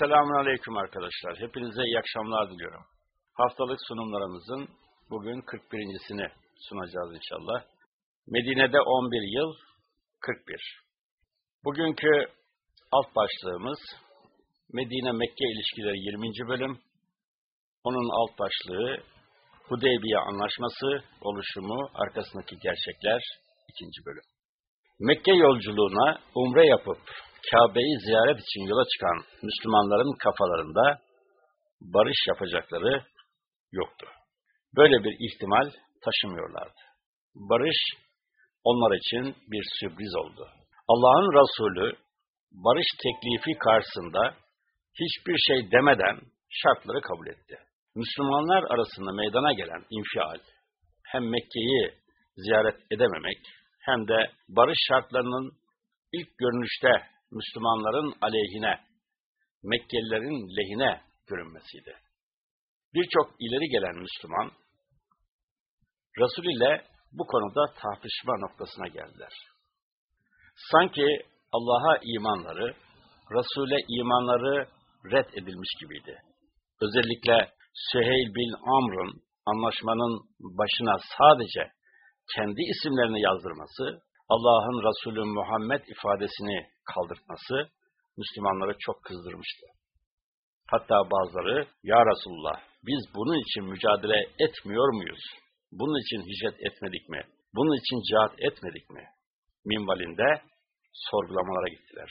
Selamun Aleyküm arkadaşlar. Hepinize iyi akşamlar diliyorum. Haftalık sunumlarımızın bugün 41.sini sunacağız inşallah. Medine'de 11 yıl 41. Bugünkü alt başlığımız Medine-Mekke ilişkileri 20. bölüm. Onun alt başlığı Hudeybiye Anlaşması oluşumu arkasındaki gerçekler 2. bölüm. Mekke yolculuğuna umre yapıp Kabe'yi ziyaret için yola çıkan Müslümanların kafalarında barış yapacakları yoktu. Böyle bir ihtimal taşımıyorlardı. Barış onlar için bir sürpriz oldu. Allah'ın Resulü barış teklifi karşısında hiçbir şey demeden şartları kabul etti. Müslümanlar arasında meydana gelen infial, hem Mekke'yi ziyaret edememek hem de barış şartlarının ilk görünüşte Müslümanların aleyhine, Mekkelilerin lehine görünmesiydi. Birçok ileri gelen Müslüman, Resul ile bu konuda tartışma noktasına geldiler. Sanki Allah'a imanları, Resul'e imanları red edilmiş gibiydi. Özellikle Süheyl bin Amr'ın anlaşmanın başına sadece kendi isimlerini yazdırması, Allah'ın Resulü Muhammed ifadesini kaldırtması Müslümanları çok kızdırmıştı. Hatta bazıları, Ya Resulullah biz bunun için mücadele etmiyor muyuz? Bunun için hicret etmedik mi? Bunun için cihat etmedik mi? Minvalinde sorgulamalara gittiler.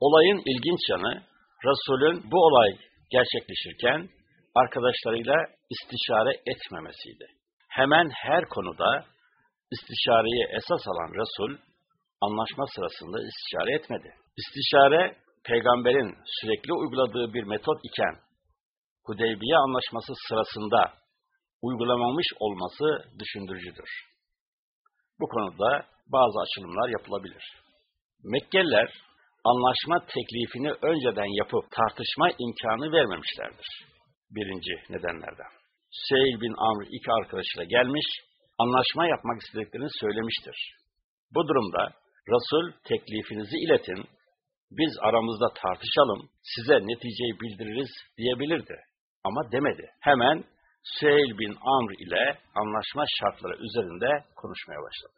Olayın ilginç yanı, Resul'ün bu olay gerçekleşirken arkadaşlarıyla istişare etmemesiydi. Hemen her konuda istişareyi esas alan Resul, anlaşma sırasında istişare etmedi. İstişare, peygamberin sürekli uyguladığı bir metot iken, Hudeybiye anlaşması sırasında uygulamamış olması düşündürücüdür. Bu konuda bazı açılımlar yapılabilir. Mekkeliler, anlaşma teklifini önceden yapıp tartışma imkanı vermemişlerdir. Birinci nedenlerden. Seyil bin Amr iki arkadaşıyla gelmiş, anlaşma yapmak istediklerini söylemiştir. Bu durumda Resul teklifinizi iletin, biz aramızda tartışalım, size neticeyi bildiririz diyebilirdi. Ama demedi. Hemen Süheyl bin Amr ile anlaşma şartları üzerinde konuşmaya başladı.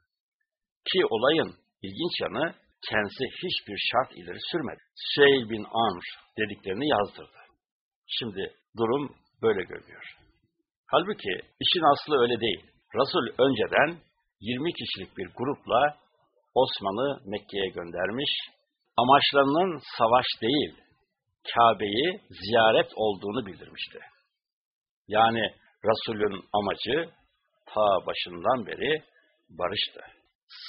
Ki olayın ilginç yanı kendisi hiçbir şart ileri sürmedi. Süheyl bin Amr dediklerini yazdırdı. Şimdi durum böyle görünüyor. Halbuki işin aslı öyle değil. Resul önceden 20 kişilik bir grupla Osman'ı Mekke'ye göndermiş, amaçlarının savaş değil, Kabe'yi ziyaret olduğunu bildirmişti. Yani Resul'ün amacı ta başından beri barıştı.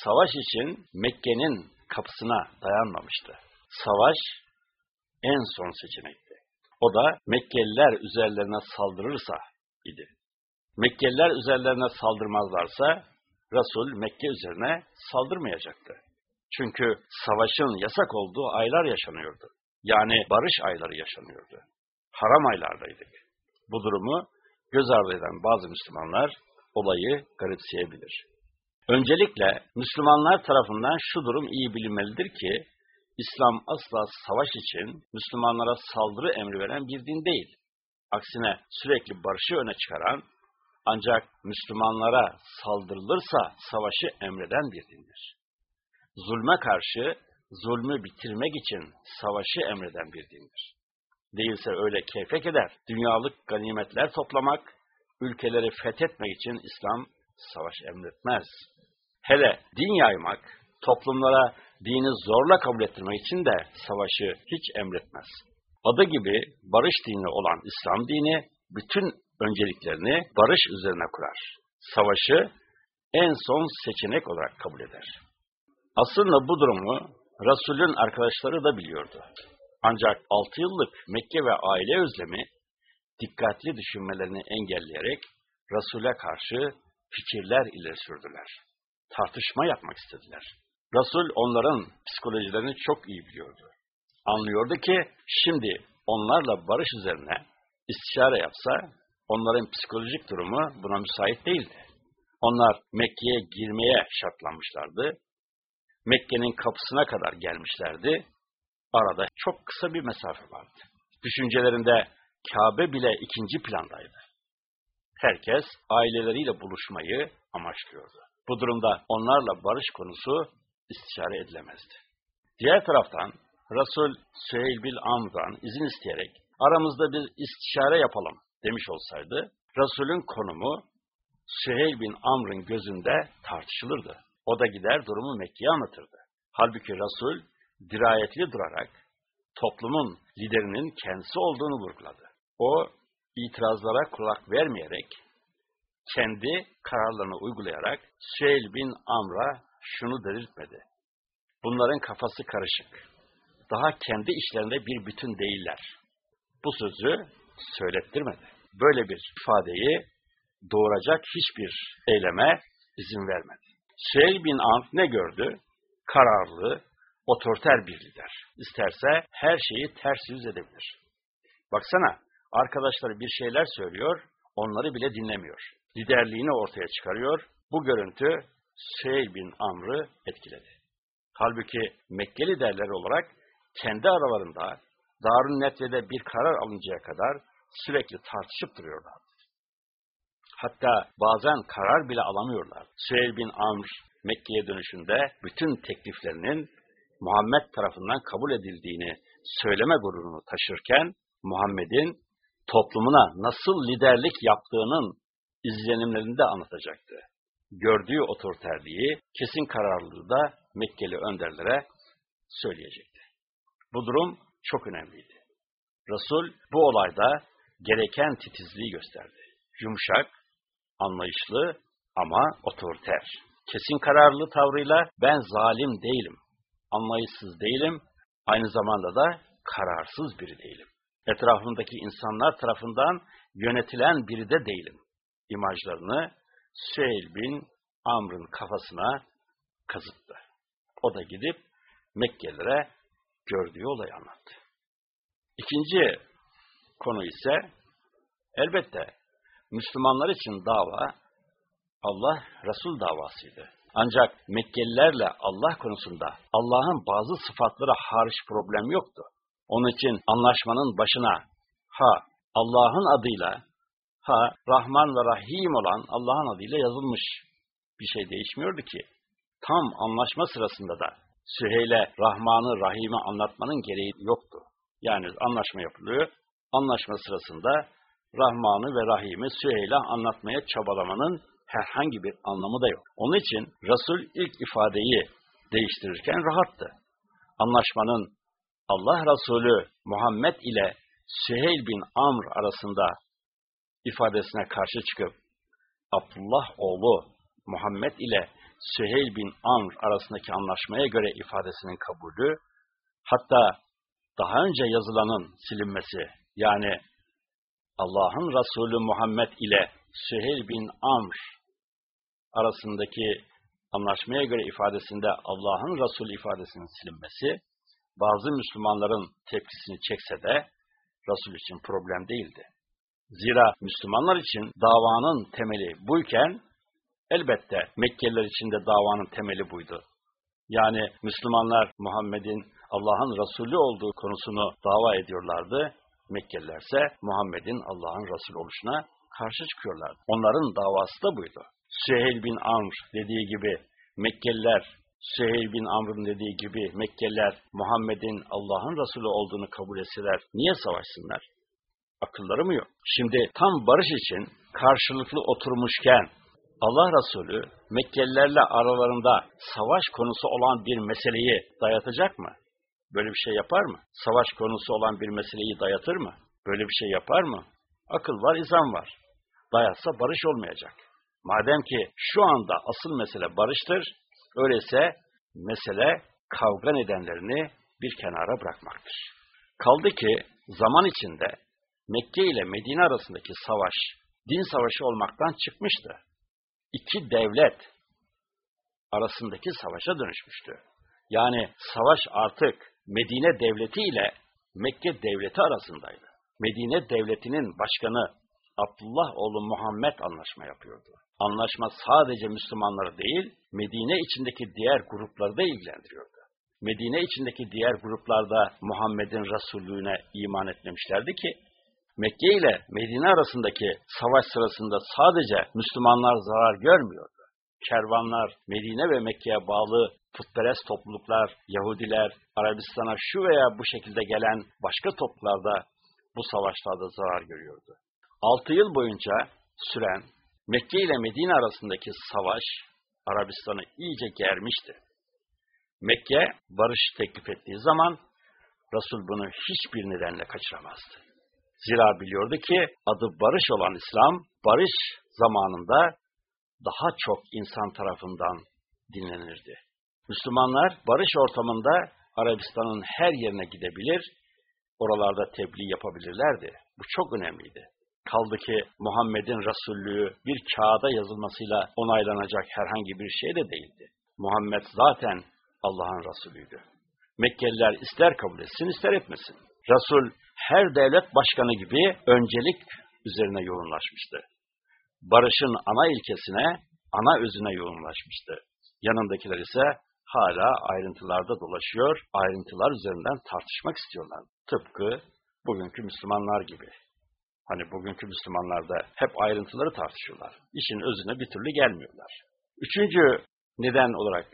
Savaş için Mekke'nin kapısına dayanmamıştı. Savaş en son seçenekti. O da Mekkeliler üzerlerine saldırırsa idi. Mekkeliler üzerlerine saldırmazlarsa Resul Mekke üzerine saldırmayacaktı. Çünkü savaşın yasak olduğu aylar yaşanıyordu. Yani barış ayları yaşanıyordu. Haram aylardaydık. Bu durumu göz ardı eden bazı Müslümanlar olayı garipseyebilir. Öncelikle Müslümanlar tarafından şu durum iyi bilinmelidir ki, İslam asla savaş için Müslümanlara saldırı emri veren bir din değil. Aksine sürekli barışı öne çıkaran, ancak Müslümanlara saldırılırsa savaşı emreden bir dindir. Zulme karşı zulmü bitirmek için savaşı emreden bir dindir. Değilse öyle keyfek eder, dünyalık ganimetler toplamak, ülkeleri fethetmek için İslam savaş emretmez. Hele din yaymak, toplumlara dini zorla kabul ettirmek için de savaşı hiç emretmez. Adı gibi barış dini olan İslam dini, bütün önceliklerini barış üzerine kurar. Savaşı en son seçenek olarak kabul eder. Aslında bu durumu Resul'ün arkadaşları da biliyordu. Ancak 6 yıllık Mekke ve aile özlemi dikkatli düşünmelerini engelleyerek Resul'e karşı fikirler ileri sürdüler. Tartışma yapmak istediler. Resul onların psikolojilerini çok iyi biliyordu. Anlıyordu ki şimdi onlarla barış üzerine istişare yapsa onların psikolojik durumu buna müsait değildi. Onlar Mekke'ye girmeye şartlanmışlardı. Mekke'nin kapısına kadar gelmişlerdi. Arada çok kısa bir mesafe vardı. Düşüncelerinde Kabe bile ikinci plandaydı. Herkes aileleriyle buluşmayı amaçlıyordu. Bu durumda onlarla barış konusu istişare edilemezdi. Diğer taraftan Resul Süheyl bin Amr'dan izin isteyerek aramızda bir istişare yapalım demiş olsaydı, Resul'ün konumu Süheyl bin Amr'ın gözünde tartışılırdı. O da gider durumu Mekke'ye anlatırdı. Halbuki Resul dirayetli durarak toplumun liderinin kendisi olduğunu vurguladı. O itirazlara kulak vermeyerek kendi kararlarını uygulayarak Süheyl bin Amr'a şunu delirtmedi. Bunların kafası karışık. Daha kendi işlerinde bir bütün değiller. Bu sözü söylettirmedi. Böyle bir ifadeyi doğuracak hiçbir eyleme izin vermedi. Süheyl bin Amr ne gördü? Kararlı, otoriter bir lider. İsterse her şeyi ters yüz edebilir. Baksana, arkadaşları bir şeyler söylüyor, onları bile dinlemiyor. Liderliğini ortaya çıkarıyor. Bu görüntü Süheyl bin Amr'ı etkiledi. Halbuki Mekke liderleri olarak kendi aralarında Darun Netve'de bir karar alıncaya kadar sürekli tartışıp duruyorlar. Hatta bazen karar bile alamıyorlar. Süheyl bin Amr Mekke'ye dönüşünde bütün tekliflerinin Muhammed tarafından kabul edildiğini söyleme gururunu taşırken Muhammed'in toplumuna nasıl liderlik yaptığının izlenimlerini de anlatacaktı. Gördüğü otoriterliği, kesin kararlılığı da Mekkeli önderlere söyleyecekti. Bu durum çok önemliydi. Resul bu olayda gereken titizliği gösterdi. Yumuşak, anlayışlı ama otoriter. Kesin kararlı tavrıyla ben zalim değilim, anlayışsız değilim, aynı zamanda da kararsız biri değilim. Etrafımdaki insanlar tarafından yönetilen biri de değilim. İmajlarını Süheyl bin Amr'ın kafasına kazıttı. O da gidip Mekkelilere gördüğü olayı anlattı. İkinci konu ise elbette Müslümanlar için dava Allah Resul davasıydı. Ancak Mekkelilerle Allah konusunda Allah'ın bazı sıfatları hariç problem yoktu. Onun için anlaşmanın başına ha Allah'ın adıyla ha Rahman ve Rahim olan Allah'ın adıyla yazılmış bir şey değişmiyordu ki. Tam anlaşma sırasında da Süheyl'e Rahman'ı Rahim'i anlatmanın gereği yoktu. Yani anlaşma yapılıyor. Anlaşma sırasında Rahman'ı ve Rahim'i Süheyl'e anlatmaya çabalamanın herhangi bir anlamı da yok. Onun için Resul ilk ifadeyi değiştirirken rahattı. Anlaşmanın Allah Resulü Muhammed ile Süheyl bin Amr arasında ifadesine karşı çıkıp Abdullah oğlu Muhammed ile Süheyl bin Amr arasındaki anlaşmaya göre ifadesinin kabulü, hatta daha önce yazılanın silinmesi, yani Allah'ın Resulü Muhammed ile Süheyl bin Amr arasındaki anlaşmaya göre ifadesinde Allah'ın Resulü ifadesinin silinmesi, bazı Müslümanların tepkisini çekse de Resul için problem değildi. Zira Müslümanlar için davanın temeli buyken, elbette Mekkeliler için de davanın temeli buydu. Yani Müslümanlar Muhammed'in Allah'ın Resulü olduğu konusunu dava ediyorlardı. Mekkelilerse Muhammed'in Allah'ın Resulü oluşuna karşı çıkıyorlardı. Onların davası da buydu. Süheyl bin Amr dediği gibi Mekkeliler, Süheyl bin Amr'ın dediği gibi Mekkeliler Muhammed'in Allah'ın Resulü olduğunu kabul etseler niye savaşsınlar? Akılları mı yok? Şimdi tam barış için karşılıklı oturmuşken Allah Resulü Mekkelilerle aralarında savaş konusu olan bir meseleyi dayatacak mı? Böyle bir şey yapar mı? Savaş konusu olan bir meseleyi dayatır mı? Böyle bir şey yapar mı? Akıl var, izan var. Dayatsa barış olmayacak. Madem ki şu anda asıl mesele barıştır, öyleyse mesele kavga nedenlerini bir kenara bırakmaktır. Kaldı ki zaman içinde Mekke ile Medine arasındaki savaş, din savaşı olmaktan çıkmıştı. İki devlet arasındaki savaşa dönüşmüştü. Yani savaş artık Medine devleti ile Mekke devleti arasındaydı. Medine devletinin başkanı Abdullah oğlu Muhammed anlaşma yapıyordu. Anlaşma sadece Müslümanları değil, Medine içindeki diğer grupları da ilgilendiriyordu. Medine içindeki diğer gruplarda Muhammed'in Resullüğüne iman etmemişlerdi ki, Mekke ile Medine arasındaki savaş sırasında sadece Müslümanlar zarar görmüyordu. Kervanlar, Medine ve Mekke'ye bağlı putperest topluluklar, Yahudiler, Arabistan'a şu veya bu şekilde gelen başka topluluklarda bu savaşlarda zarar görüyordu. Altı yıl boyunca süren Mekke ile Medine arasındaki savaş Arabistan'ı iyice germişti. Mekke barış teklif ettiği zaman Resul bunu hiçbir nedenle kaçıramazdı. Zira biliyordu ki adı barış olan İslam, barış zamanında daha çok insan tarafından dinlenirdi. Müslümanlar barış ortamında Arabistan'ın her yerine gidebilir, oralarda tebliğ yapabilirlerdi. Bu çok önemliydi. Kaldı ki Muhammed'in Resullüğü bir kağıda yazılmasıyla onaylanacak herhangi bir şey de değildi. Muhammed zaten Allah'ın Resulüydü. Mekkeliler ister kabul etsin ister etmesin. Resul her devlet başkanı gibi öncelik üzerine yoğunlaşmıştı. Barışın ana ilkesine, ana özüne yoğunlaşmıştı. Yanındakiler ise hala ayrıntılarda dolaşıyor, ayrıntılar üzerinden tartışmak istiyorlar. Tıpkı bugünkü Müslümanlar gibi. Hani bugünkü Müslümanlar da hep ayrıntıları tartışıyorlar. İşin özüne bir türlü gelmiyorlar. Üçüncü neden olarak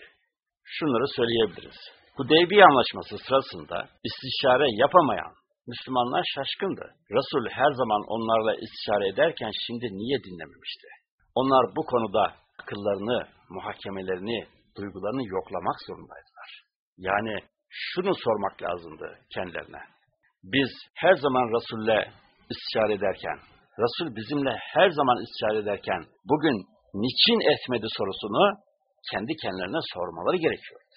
şunları söyleyebiliriz. Hudeybiye Anlaşması sırasında istişare yapamayan Müslümanlar şaşkındı. Resul her zaman onlarla istişare ederken şimdi niye dinlememişti? Onlar bu konuda akıllarını, muhakemelerini, duygularını yoklamak zorundaydılar. Yani şunu sormak lazımdı kendilerine. Biz her zaman Resul'le istişare ederken, Resul bizimle her zaman istişare ederken bugün niçin etmedi sorusunu kendi kendilerine sormaları gerekiyordu.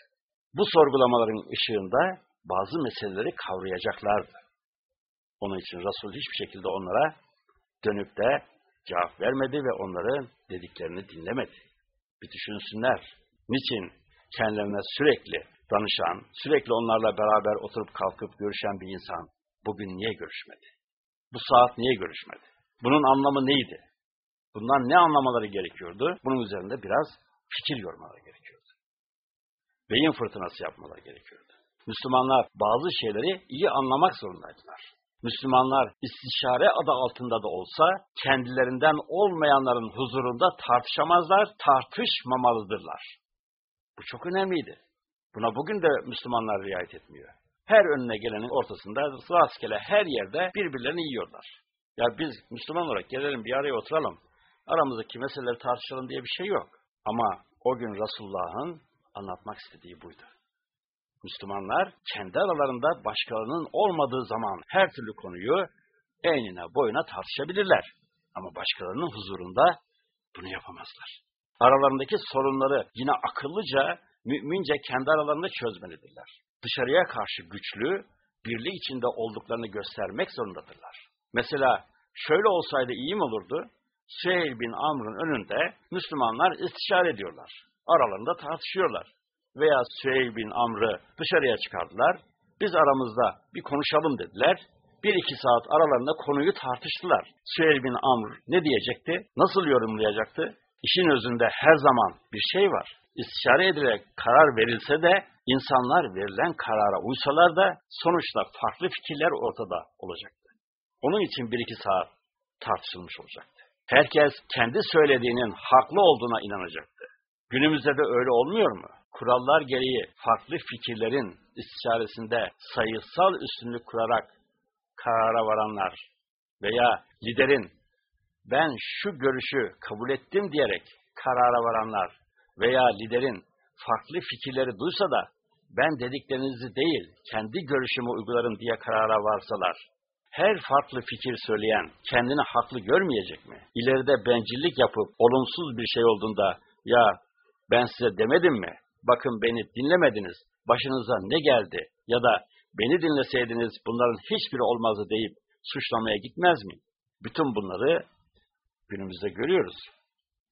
Bu sorgulamaların ışığında bazı meseleleri kavrayacaklardı. Onun için Resul hiçbir şekilde onlara dönüp de cevap vermedi ve onların dediklerini dinlemedi. Bir düşünsünler. Niçin kendilerine sürekli danışan, sürekli onlarla beraber oturup kalkıp görüşen bir insan bugün niye görüşmedi? Bu saat niye görüşmedi? Bunun anlamı neydi? Bundan ne anlamaları gerekiyordu? Bunun üzerinde biraz fikir yormaları gerekiyordu. Beyin fırtınası yapmaları gerekiyordu. Müslümanlar bazı şeyleri iyi anlamak zorundaydılar. Müslümanlar istişare adı altında da olsa kendilerinden olmayanların huzurunda tartışamazlar, tartışmamalıdırlar. Bu çok önemliydi. Buna bugün de Müslümanlar riayet etmiyor. Her önüne gelenin ortasında rastgele her yerde birbirlerini yiyorlar. Ya biz Müslüman olarak gelelim bir araya oturalım. Aramızdaki meseleleri tartışalım diye bir şey yok. Ama o gün Resulullah'ın anlatmak istediği buydu. Müslümanlar kendi aralarında başkalarının olmadığı zaman her türlü konuyu enine boyuna tartışabilirler. Ama başkalarının huzurunda bunu yapamazlar. Aralarındaki sorunları yine akıllıca, mümince kendi aralarında çözmelidirler. Dışarıya karşı güçlü, birliği içinde olduklarını göstermek zorundadırlar. Mesela şöyle olsaydı iyi mi olurdu? Süheyl bin Amr'ın önünde Müslümanlar istişare ediyorlar. Aralarında tartışıyorlar. Veya Süheyl bin Amr'ı dışarıya çıkardılar. Biz aramızda bir konuşalım dediler. Bir iki saat aralarında konuyu tartıştılar. Süheyl bin Amr ne diyecekti? Nasıl yorumlayacaktı? İşin özünde her zaman bir şey var. İstişare edilerek karar verilse de insanlar verilen karara uysalar da sonuçta farklı fikirler ortada olacaktı. Onun için bir iki saat tartışılmış olacaktı. Herkes kendi söylediğinin haklı olduğuna inanacaktı. Günümüzde de öyle olmuyor mu? Kurallar gereği farklı fikirlerin istişaresinde sayısal üstünlük kurarak karara varanlar veya liderin ben şu görüşü kabul ettim diyerek karara varanlar veya liderin farklı fikirleri duysa da ben dediklerinizi değil kendi görüşümü uygularım diye karara varsalar her farklı fikir söyleyen kendini haklı görmeyecek mi? İleride bencillik yapıp olumsuz bir şey olduğunda ya ben size demedim mi? Bakın beni dinlemediniz. Başınıza ne geldi? Ya da beni dinleseydiniz bunların hiçbiri olmazdı deyip suçlamaya gitmez mi? Bütün bunları günümüzde görüyoruz.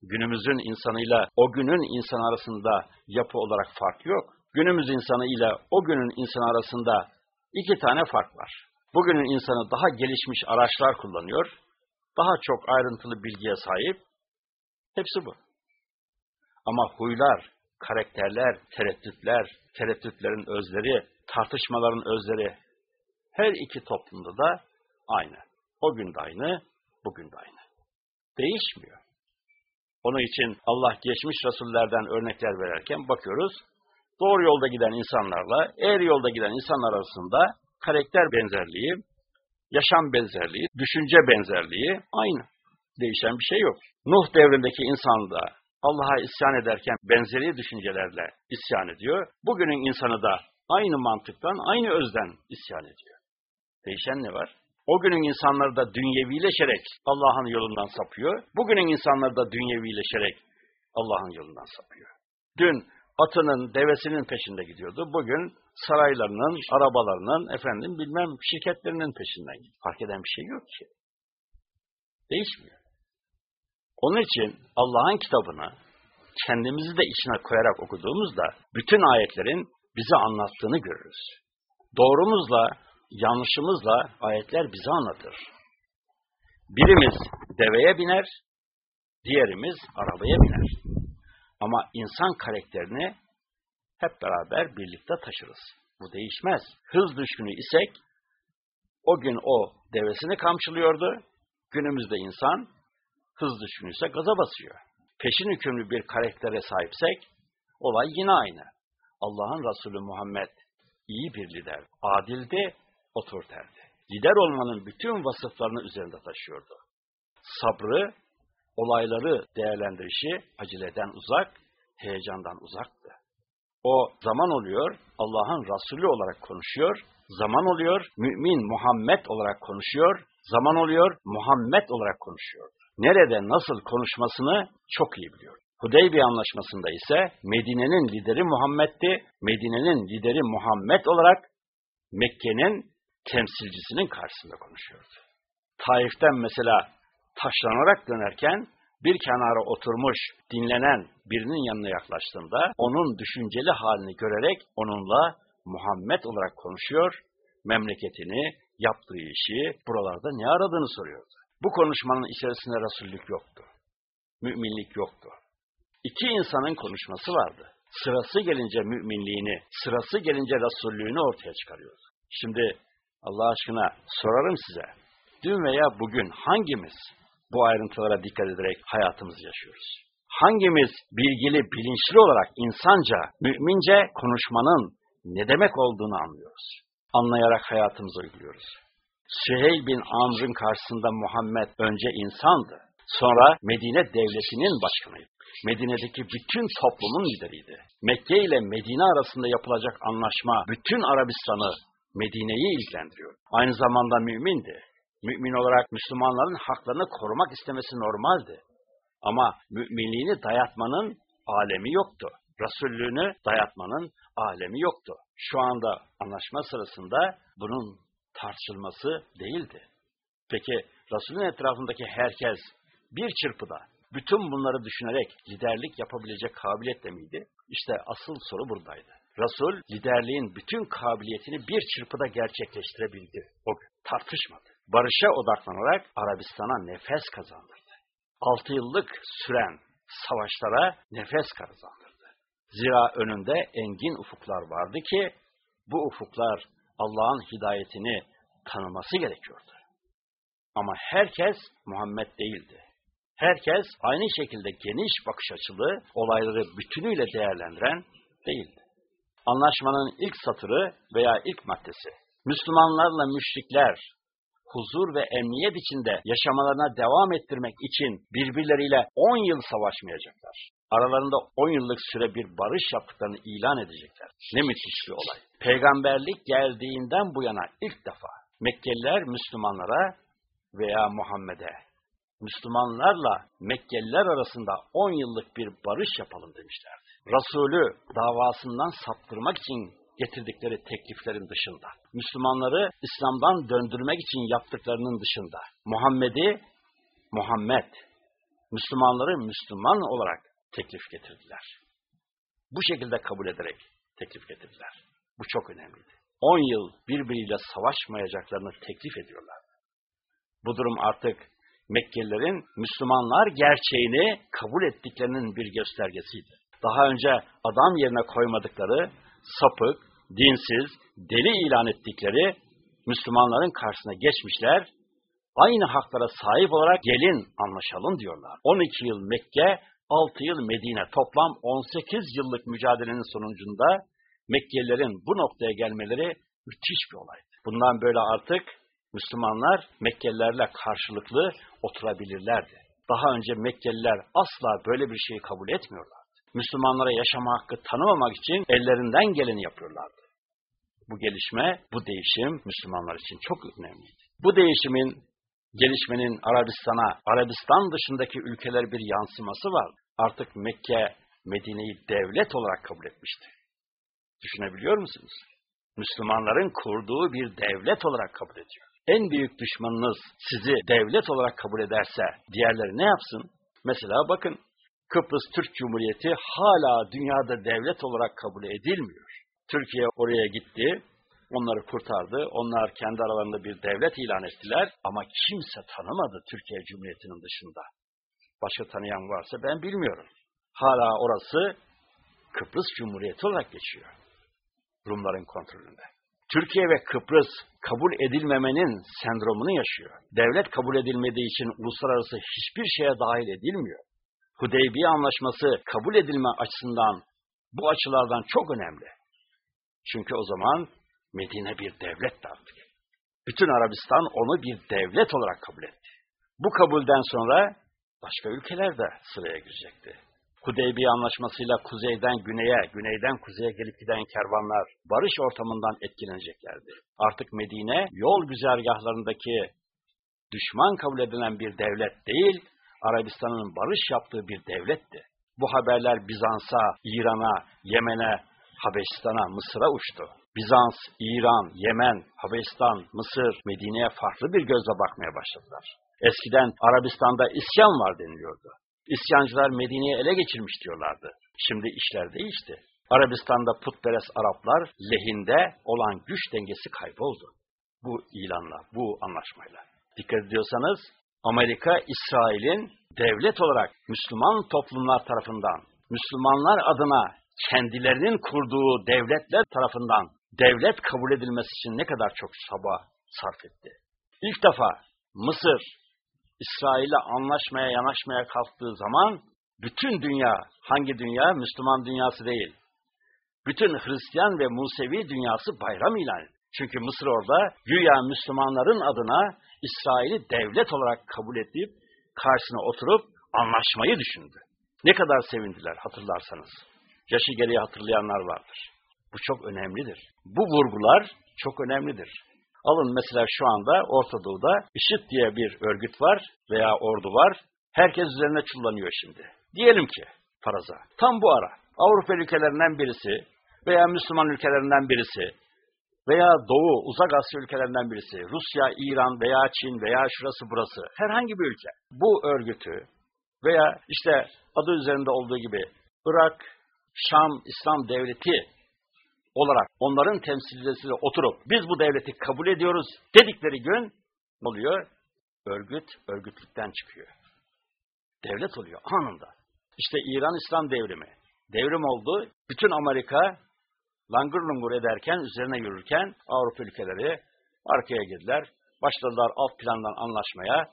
Günümüzün insanıyla o günün insan arasında yapı olarak fark yok. Günümüz insanı ile o günün insan arasında iki tane fark var. Bugünün insanı daha gelişmiş araçlar kullanıyor, daha çok ayrıntılı bilgiye sahip. Hepsi bu. Ama huylar, karakterler, tereddütler, tereddütlerin özleri, tartışmaların özleri her iki toplumda da aynı. O gün de aynı, bugün de aynı. Değişmiyor. Onun için Allah geçmiş rasullerden örnekler verirken bakıyoruz, doğru yolda giden insanlarla eğri yolda giden insanlar arasında karakter benzerliği, yaşam benzerliği, düşünce benzerliği aynı. Değişen bir şey yok. Nuh devrindeki insan da Allah'a isyan ederken benzeri düşüncelerle isyan ediyor. Bugünün insanı da aynı mantıktan, aynı özden isyan ediyor. Değişen ne var? O günün insanları da dünyevileşerek Allah'ın yolundan sapıyor. Bugünün insanları da dünyevileşerek Allah'ın yolundan sapıyor. Dün atının, devesinin peşinde gidiyordu. Bugün saraylarının, arabalarının, efendim bilmem şirketlerinin peşinden gidiyor. Fark eden bir şey yok ki. Değişmiyor. Onun için Allah'ın kitabını kendimizi de içine koyarak okuduğumuzda bütün ayetlerin bize anlattığını görürüz. Doğrumuzla, yanlışımızla ayetler bize anlatır. Birimiz deveye biner, diğerimiz arabaya biner. Ama insan karakterini hep beraber birlikte taşırız. Bu değişmez. Hız düşkünü isek, o gün o devesini kamçılıyordu, günümüzde insan hız düşkünüyse gaza basıyor. Peşin hükümlü bir karaktere sahipsek, olay yine aynı. Allah'ın Resulü Muhammed iyi bir lider, adildi, otoriterdi. Lider olmanın bütün vasıflarını üzerinde taşıyordu. Sabrı, olayları değerlendirişi aceleden uzak, heyecandan uzaktı. O zaman oluyor, Allah'ın Resulü olarak konuşuyor, zaman oluyor, mümin Muhammed olarak konuşuyor, zaman oluyor, Muhammed olarak konuşuyor. Nerede nasıl konuşmasını çok iyi biliyor. Hudeybiye anlaşmasında ise Medine'nin lideri Muhammed'ti. Medine'nin lideri Muhammed olarak Mekke'nin temsilcisinin karşısında konuşuyordu. Taif'ten mesela taşlanarak dönerken bir kenara oturmuş, dinlenen birinin yanına yaklaştığında onun düşünceli halini görerek onunla Muhammed olarak konuşuyor, memleketini, yaptığı işi, buralarda ne aradığını soruyordu. Bu konuşmanın içerisinde Resullük yoktu. Müminlik yoktu. İki insanın konuşması vardı. Sırası gelince müminliğini, sırası gelince Resullüğünü ortaya çıkarıyordu. Şimdi Allah aşkına sorarım size. Dün veya bugün hangimiz bu ayrıntılara dikkat ederek hayatımızı yaşıyoruz? Hangimiz bilgili, bilinçli olarak insanca, mümince konuşmanın ne demek olduğunu anlıyoruz? Anlayarak hayatımızı uyguluyoruz. Süheyl bin Amr'ın karşısında Muhammed önce insandı. Sonra Medine devletinin başkanıydı. Medine'deki bütün toplumun lideriydi. Mekke ile Medine arasında yapılacak anlaşma bütün Arabistan'ı, Medine'yi ilgilendiriyor. Aynı zamanda mümindi. Mümin olarak Müslümanların haklarını korumak istemesi normaldi. Ama müminliğini dayatmanın alemi yoktu. Resullüğünü dayatmanın alemi yoktu. Şu anda anlaşma sırasında bunun tartışılması değildi. Peki Resulün etrafındaki herkes bir çırpıda bütün bunları düşünerek liderlik yapabilecek kabiliyette miydi? İşte asıl soru buradaydı. Resul liderliğin bütün kabiliyetini bir çırpıda gerçekleştirebildi. O tartışmadı. Barışa odaklanarak Arabistan'a nefes kazandırdı. Altı yıllık süren savaşlara nefes kazandırdı. Zira önünde engin ufuklar vardı ki bu ufuklar Allah'ın hidayetini tanıması gerekiyordu. Ama herkes Muhammed değildi. Herkes aynı şekilde geniş bakış açılı, olayları bütünüyle değerlendiren değildi. Anlaşmanın ilk satırı veya ilk maddesi, Müslümanlarla müşrikler huzur ve emniyet içinde yaşamalarına devam ettirmek için birbirleriyle 10 yıl savaşmayacaklar. Aralarında 10 yıllık süre bir barış yaptıklarını ilan edecekler. Ne müthiş bir olay. Peygamberlik geldiğinden bu yana ilk defa Mekkeliler Müslümanlara veya Muhammed'e, Müslümanlarla Mekkeliler arasında 10 yıllık bir barış yapalım demişlerdi. Resulü davasından saptırmak için getirdikleri tekliflerin dışında, Müslümanları İslam'dan döndürmek için yaptıklarının dışında, Muhammed'i Muhammed, Müslümanları Müslüman olarak teklif getirdiler. Bu şekilde kabul ederek teklif getirdiler. Bu çok önemliydi. 10 yıl birbiriyle savaşmayacaklarını teklif ediyorlar. Bu durum artık Mekkelilerin Müslümanlar gerçeğini kabul ettiklerinin bir göstergesiydi. Daha önce adam yerine koymadıkları, sapık, dinsiz, deli ilan ettikleri Müslümanların karşısına geçmişler, aynı haklara sahip olarak gelin anlaşalım diyorlar. 12 yıl Mekke, 6 yıl Medine, toplam 18 yıllık mücadelenin sonucunda Mekkelilerin bu noktaya gelmeleri müthiş bir olaydı. Bundan böyle artık Müslümanlar Mekkelilerle karşılıklı oturabilirlerdi. Daha önce Mekkeliler asla böyle bir şeyi kabul etmiyorlardı. Müslümanlara yaşama hakkı tanımamak için ellerinden geleni yapıyorlardı. Bu gelişme, bu değişim Müslümanlar için çok önemliydi. Bu değişimin, gelişmenin Arabistan'a, Arabistan dışındaki ülkeler bir yansıması var. Artık Mekke, Medine'yi devlet olarak kabul etmişti. Düşünebiliyor musunuz? Müslümanların kurduğu bir devlet olarak kabul ediyor. En büyük düşmanınız sizi devlet olarak kabul ederse diğerleri ne yapsın? Mesela bakın Kıbrıs Türk Cumhuriyeti hala dünyada devlet olarak kabul edilmiyor. Türkiye oraya gitti, onları kurtardı. Onlar kendi aralarında bir devlet ilan ettiler ama kimse tanımadı Türkiye Cumhuriyeti'nin dışında. Başka tanıyan varsa ben bilmiyorum. Hala orası Kıbrıs Cumhuriyeti olarak geçiyor. Rumların kontrolünde. Türkiye ve Kıbrıs kabul edilmemenin sendromunu yaşıyor. Devlet kabul edilmediği için uluslararası hiçbir şeye dahil edilmiyor. Hudeybiye Anlaşması kabul edilme açısından bu açılardan çok önemli. Çünkü o zaman Medine bir devletti artık. Bütün Arabistan onu bir devlet olarak kabul etti. Bu kabulden sonra başka ülkeler de sıraya girecekti. Hudeybiye anlaşmasıyla kuzeyden güneye, güneyden kuzeye gelip giden kervanlar barış ortamından etkileneceklerdi. Artık Medine yol güzergahlarındaki düşman kabul edilen bir devlet değil, Arabistan'ın barış yaptığı bir devletti. Bu haberler Bizans'a, İran'a, Yemen'e, Habeşistan'a, Mısır'a uçtu. Bizans, İran, Yemen, Habeşistan, Mısır, Medine'ye farklı bir gözle bakmaya başladılar. Eskiden Arabistan'da isyan var deniliyordu. İsyancılar Medine'yi ele geçirmiş diyorlardı. Şimdi işler değişti. Arabistan'da putperest Araplar lehinde olan güç dengesi kayboldu. Bu ilanla, bu anlaşmayla. Dikkat ediyorsanız Amerika, İsrail'in devlet olarak Müslüman toplumlar tarafından, Müslümanlar adına kendilerinin kurduğu devletler tarafından devlet kabul edilmesi için ne kadar çok çaba sarf etti. İlk defa Mısır, İsrail'le anlaşmaya yanaşmaya kalktığı zaman bütün dünya, hangi dünya? Müslüman dünyası değil. Bütün Hristiyan ve Musevi dünyası bayram ilan. Çünkü Mısır orada güya Müslümanların adına İsrail'i devlet olarak kabul edip karşısına oturup anlaşmayı düşündü. Ne kadar sevindiler hatırlarsanız. Yaşı geriye hatırlayanlar vardır. Bu çok önemlidir. Bu vurgular çok önemlidir. Alın mesela şu anda Orta Doğu'da IŞİD diye bir örgüt var veya ordu var. Herkes üzerine çullanıyor şimdi. Diyelim ki faraza. Tam bu ara Avrupa ülkelerinden birisi veya Müslüman ülkelerinden birisi veya Doğu, Uzak Asya ülkelerinden birisi, Rusya, İran veya Çin veya şurası burası, herhangi bir ülke bu örgütü veya işte adı üzerinde olduğu gibi Irak, Şam, İslam devleti olarak onların temsilcisiyle oturup biz bu devleti kabul ediyoruz dedikleri gün ne oluyor? Örgüt, örgütlükten çıkıyor. Devlet oluyor anında. İşte İran İslam devrimi. Devrim oldu. Bütün Amerika langır lungur ederken, üzerine yürürken Avrupa ülkeleri arkaya girdiler. Başladılar alt plandan anlaşmaya.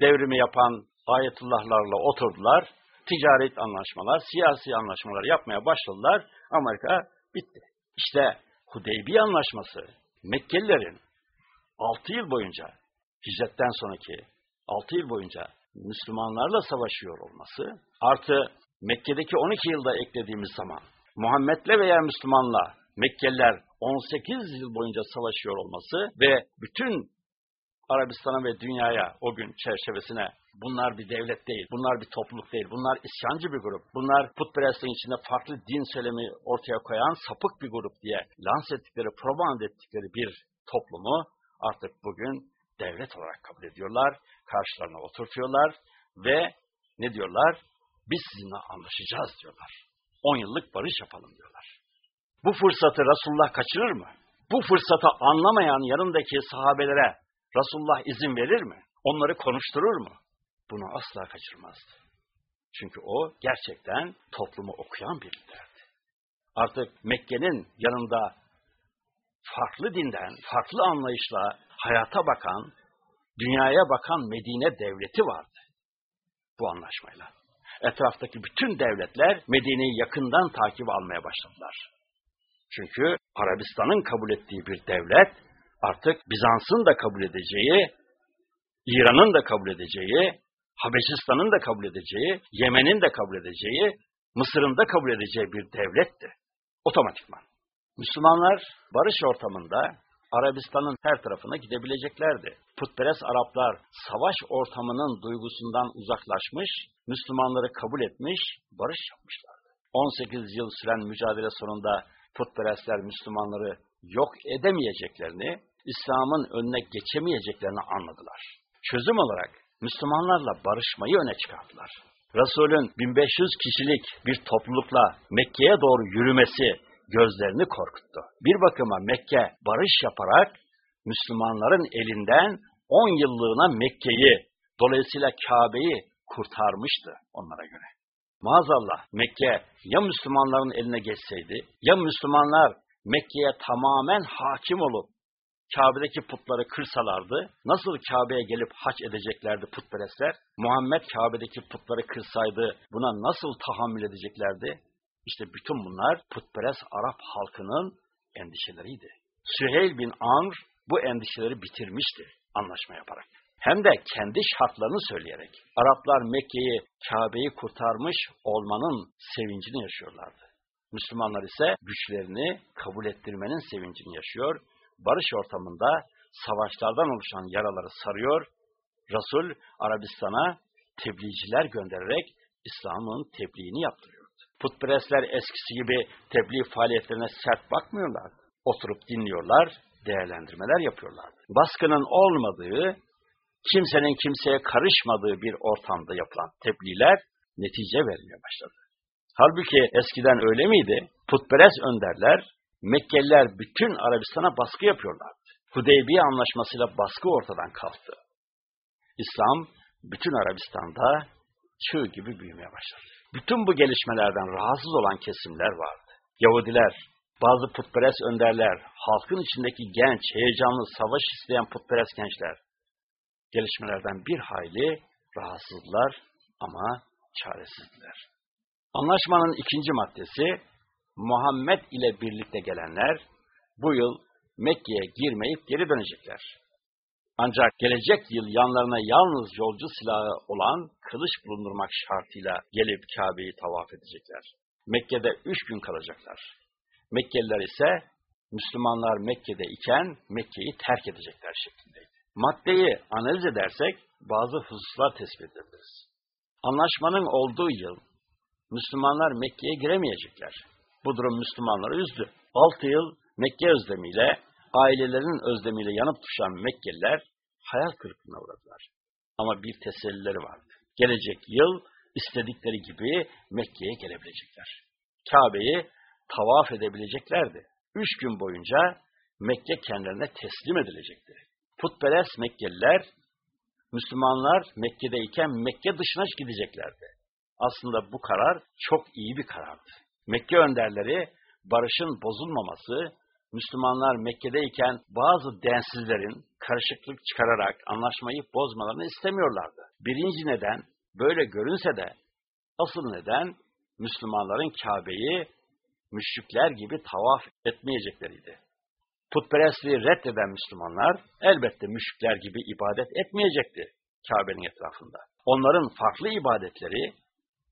Devrimi yapan ayetullahlarla oturdular. Ticaret anlaşmalar, siyasi anlaşmalar yapmaya başladılar. Amerika bitti. İşte Hudeybiye Anlaşması Mekkelilerin 6 yıl boyunca hicretten sonraki 6 yıl boyunca Müslümanlarla savaşıyor olması artı Mekke'deki 12 yılda eklediğimiz zaman Muhammed'le veya Müslümanla Mekkeliler 18 yıl boyunca savaşıyor olması ve bütün Arabistan'a ve dünyaya o gün çerçevesine bunlar bir devlet değil, bunlar bir topluluk değil, bunlar isyancı bir grup, bunlar putperestliğin içinde farklı din söylemi ortaya koyan sapık bir grup diye lanse ettikleri, propaganda ettikleri bir toplumu artık bugün devlet olarak kabul ediyorlar, karşılarına oturtuyorlar ve ne diyorlar? Biz sizinle anlaşacağız diyorlar. 10 yıllık barış yapalım diyorlar. Bu fırsatı Resulullah kaçırır mı? Bu fırsatı anlamayan yanındaki sahabelere Resulullah izin verir mi? Onları konuşturur mu? Bunu asla kaçırmazdı. Çünkü o gerçekten toplumu okuyan bir liderdi. Artık Mekke'nin yanında farklı dinden, farklı anlayışla hayata bakan, dünyaya bakan Medine devleti vardı. Bu anlaşmayla. Etraftaki bütün devletler Medine'yi yakından takip almaya başladılar. Çünkü Arabistan'ın kabul ettiği bir devlet artık Bizans'ın da kabul edeceği, İran'ın da kabul edeceği, Habeşistan'ın da kabul edeceği, Yemen'in de kabul edeceği, Mısır'ın da kabul edeceği bir devletti. Otomatikman. Müslümanlar barış ortamında Arabistan'ın her tarafına gidebileceklerdi. Putperest Araplar savaş ortamının duygusundan uzaklaşmış, Müslümanları kabul etmiş, barış yapmışlardı. 18 yıl süren mücadele sonunda putperestler Müslümanları yok edemeyeceklerini, İslam'ın önüne geçemeyeceklerini anladılar. Çözüm olarak Müslümanlarla barışmayı öne çıkarttılar. Resul'ün 1500 kişilik bir toplulukla Mekke'ye doğru yürümesi gözlerini korkuttu. Bir bakıma Mekke barış yaparak Müslümanların elinden 10 yıllığına Mekke'yi, dolayısıyla Kabe'yi kurtarmıştı onlara göre. Maazallah Mekke ya Müslümanların eline geçseydi, ya Müslümanlar Mekke'ye tamamen hakim olup Kabe'deki putları kırsalardı, nasıl Kabe'ye gelip haç edeceklerdi putperestler? Muhammed Kabe'deki putları kırsaydı buna nasıl tahammül edeceklerdi? İşte bütün bunlar putperest Arap halkının endişeleriydi. Süheyl bin Amr bu endişeleri bitirmişti anlaşma yaparak. Hem de kendi şartlarını söyleyerek. Araplar Mekke'yi, Kabe'yi kurtarmış olmanın sevincini yaşıyorlardı. Müslümanlar ise güçlerini kabul ettirmenin sevincini yaşıyor. Barış ortamında savaşlardan oluşan yaraları sarıyor. Resul Arabistan'a tebliğciler göndererek İslam'ın tebliğini yaptırıyordu. Putperestler eskisi gibi tebliğ faaliyetlerine sert bakmıyorlardı. Oturup dinliyorlar, değerlendirmeler yapıyorlardı. Baskının olmadığı, kimsenin kimseye karışmadığı bir ortamda yapılan tebliğler netice vermeye başladı. Halbuki eskiden öyle miydi? Putperest önderler, Mekkeliler bütün Arabistan'a baskı yapıyorlardı. Hudeybiye anlaşmasıyla baskı ortadan kalktı. İslam bütün Arabistan'da çığ gibi büyümeye başladı. Bütün bu gelişmelerden rahatsız olan kesimler vardı. Yahudiler, bazı putperest önderler, halkın içindeki genç, heyecanlı, savaş isteyen putperest gençler, gelişmelerden bir hayli rahatsızdılar ama çaresizdiler. Anlaşmanın ikinci maddesi, Muhammed ile birlikte gelenler bu yıl Mekke'ye girmeyip geri dönecekler. Ancak gelecek yıl yanlarına yalnız yolcu silahı olan kılıç bulundurmak şartıyla gelip Kabe'yi tavaf edecekler. Mekke'de üç gün kalacaklar. Mekkeliler ise Müslümanlar Mekke'de iken Mekke'yi terk edecekler şeklindeydi. Maddeyi analiz edersek bazı hususlar tespit edebiliriz. Anlaşmanın olduğu yıl Müslümanlar Mekke'ye giremeyecekler. Bu durum Müslümanları üzdü. Altı yıl Mekke özlemiyle, ailelerinin özlemiyle yanıp düşen Mekkeliler hayal kırıklığına uğradılar. Ama bir tesellileri vardı. Gelecek yıl istedikleri gibi Mekke'ye gelebilecekler. Kabe'yi tavaf edebileceklerdi. Üç gün boyunca Mekke kendilerine teslim edilecekti. Putperest Mekkeliler, Müslümanlar Mekke'deyken Mekke dışına gideceklerdi. Aslında bu karar çok iyi bir karardı. Mekke önderleri barışın bozulmaması, Müslümanlar Mekke'deyken bazı densizlerin karışıklık çıkararak anlaşmayı bozmalarını istemiyorlardı. Birinci neden böyle görünse de asıl neden Müslümanların Kabe'yi müşrikler gibi tavaf etmeyecekleriydi. Putperestliği reddeden Müslümanlar elbette müşrikler gibi ibadet etmeyecekti Kabe'nin etrafında. Onların farklı ibadetleri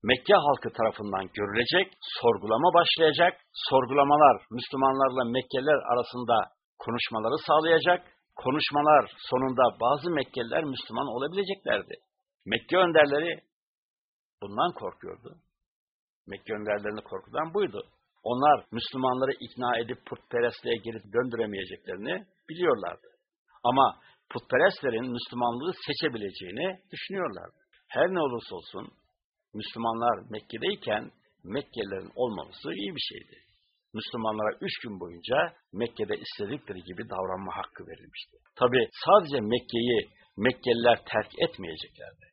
Mekke halkı tarafından görülecek, sorgulama başlayacak. Sorgulamalar Müslümanlarla Mekkeliler arasında konuşmaları sağlayacak. Konuşmalar sonunda bazı Mekkeliler Müslüman olabileceklerdi. Mekke önderleri bundan korkuyordu. Mekke önderlerini korkudan buydu. Onlar Müslümanları ikna edip putperestliğe geri döndüremeyeceklerini biliyorlardı. Ama putperestlerin Müslümanlığı seçebileceğini düşünüyorlardı. Her ne olursa olsun Müslümanlar Mekke'deyken Mekkelilerin olmaması iyi bir şeydi. Müslümanlara üç gün boyunca Mekke'de istedikleri gibi davranma hakkı verilmişti. Tabi sadece Mekke'yi Mekkeliler terk etmeyeceklerdi.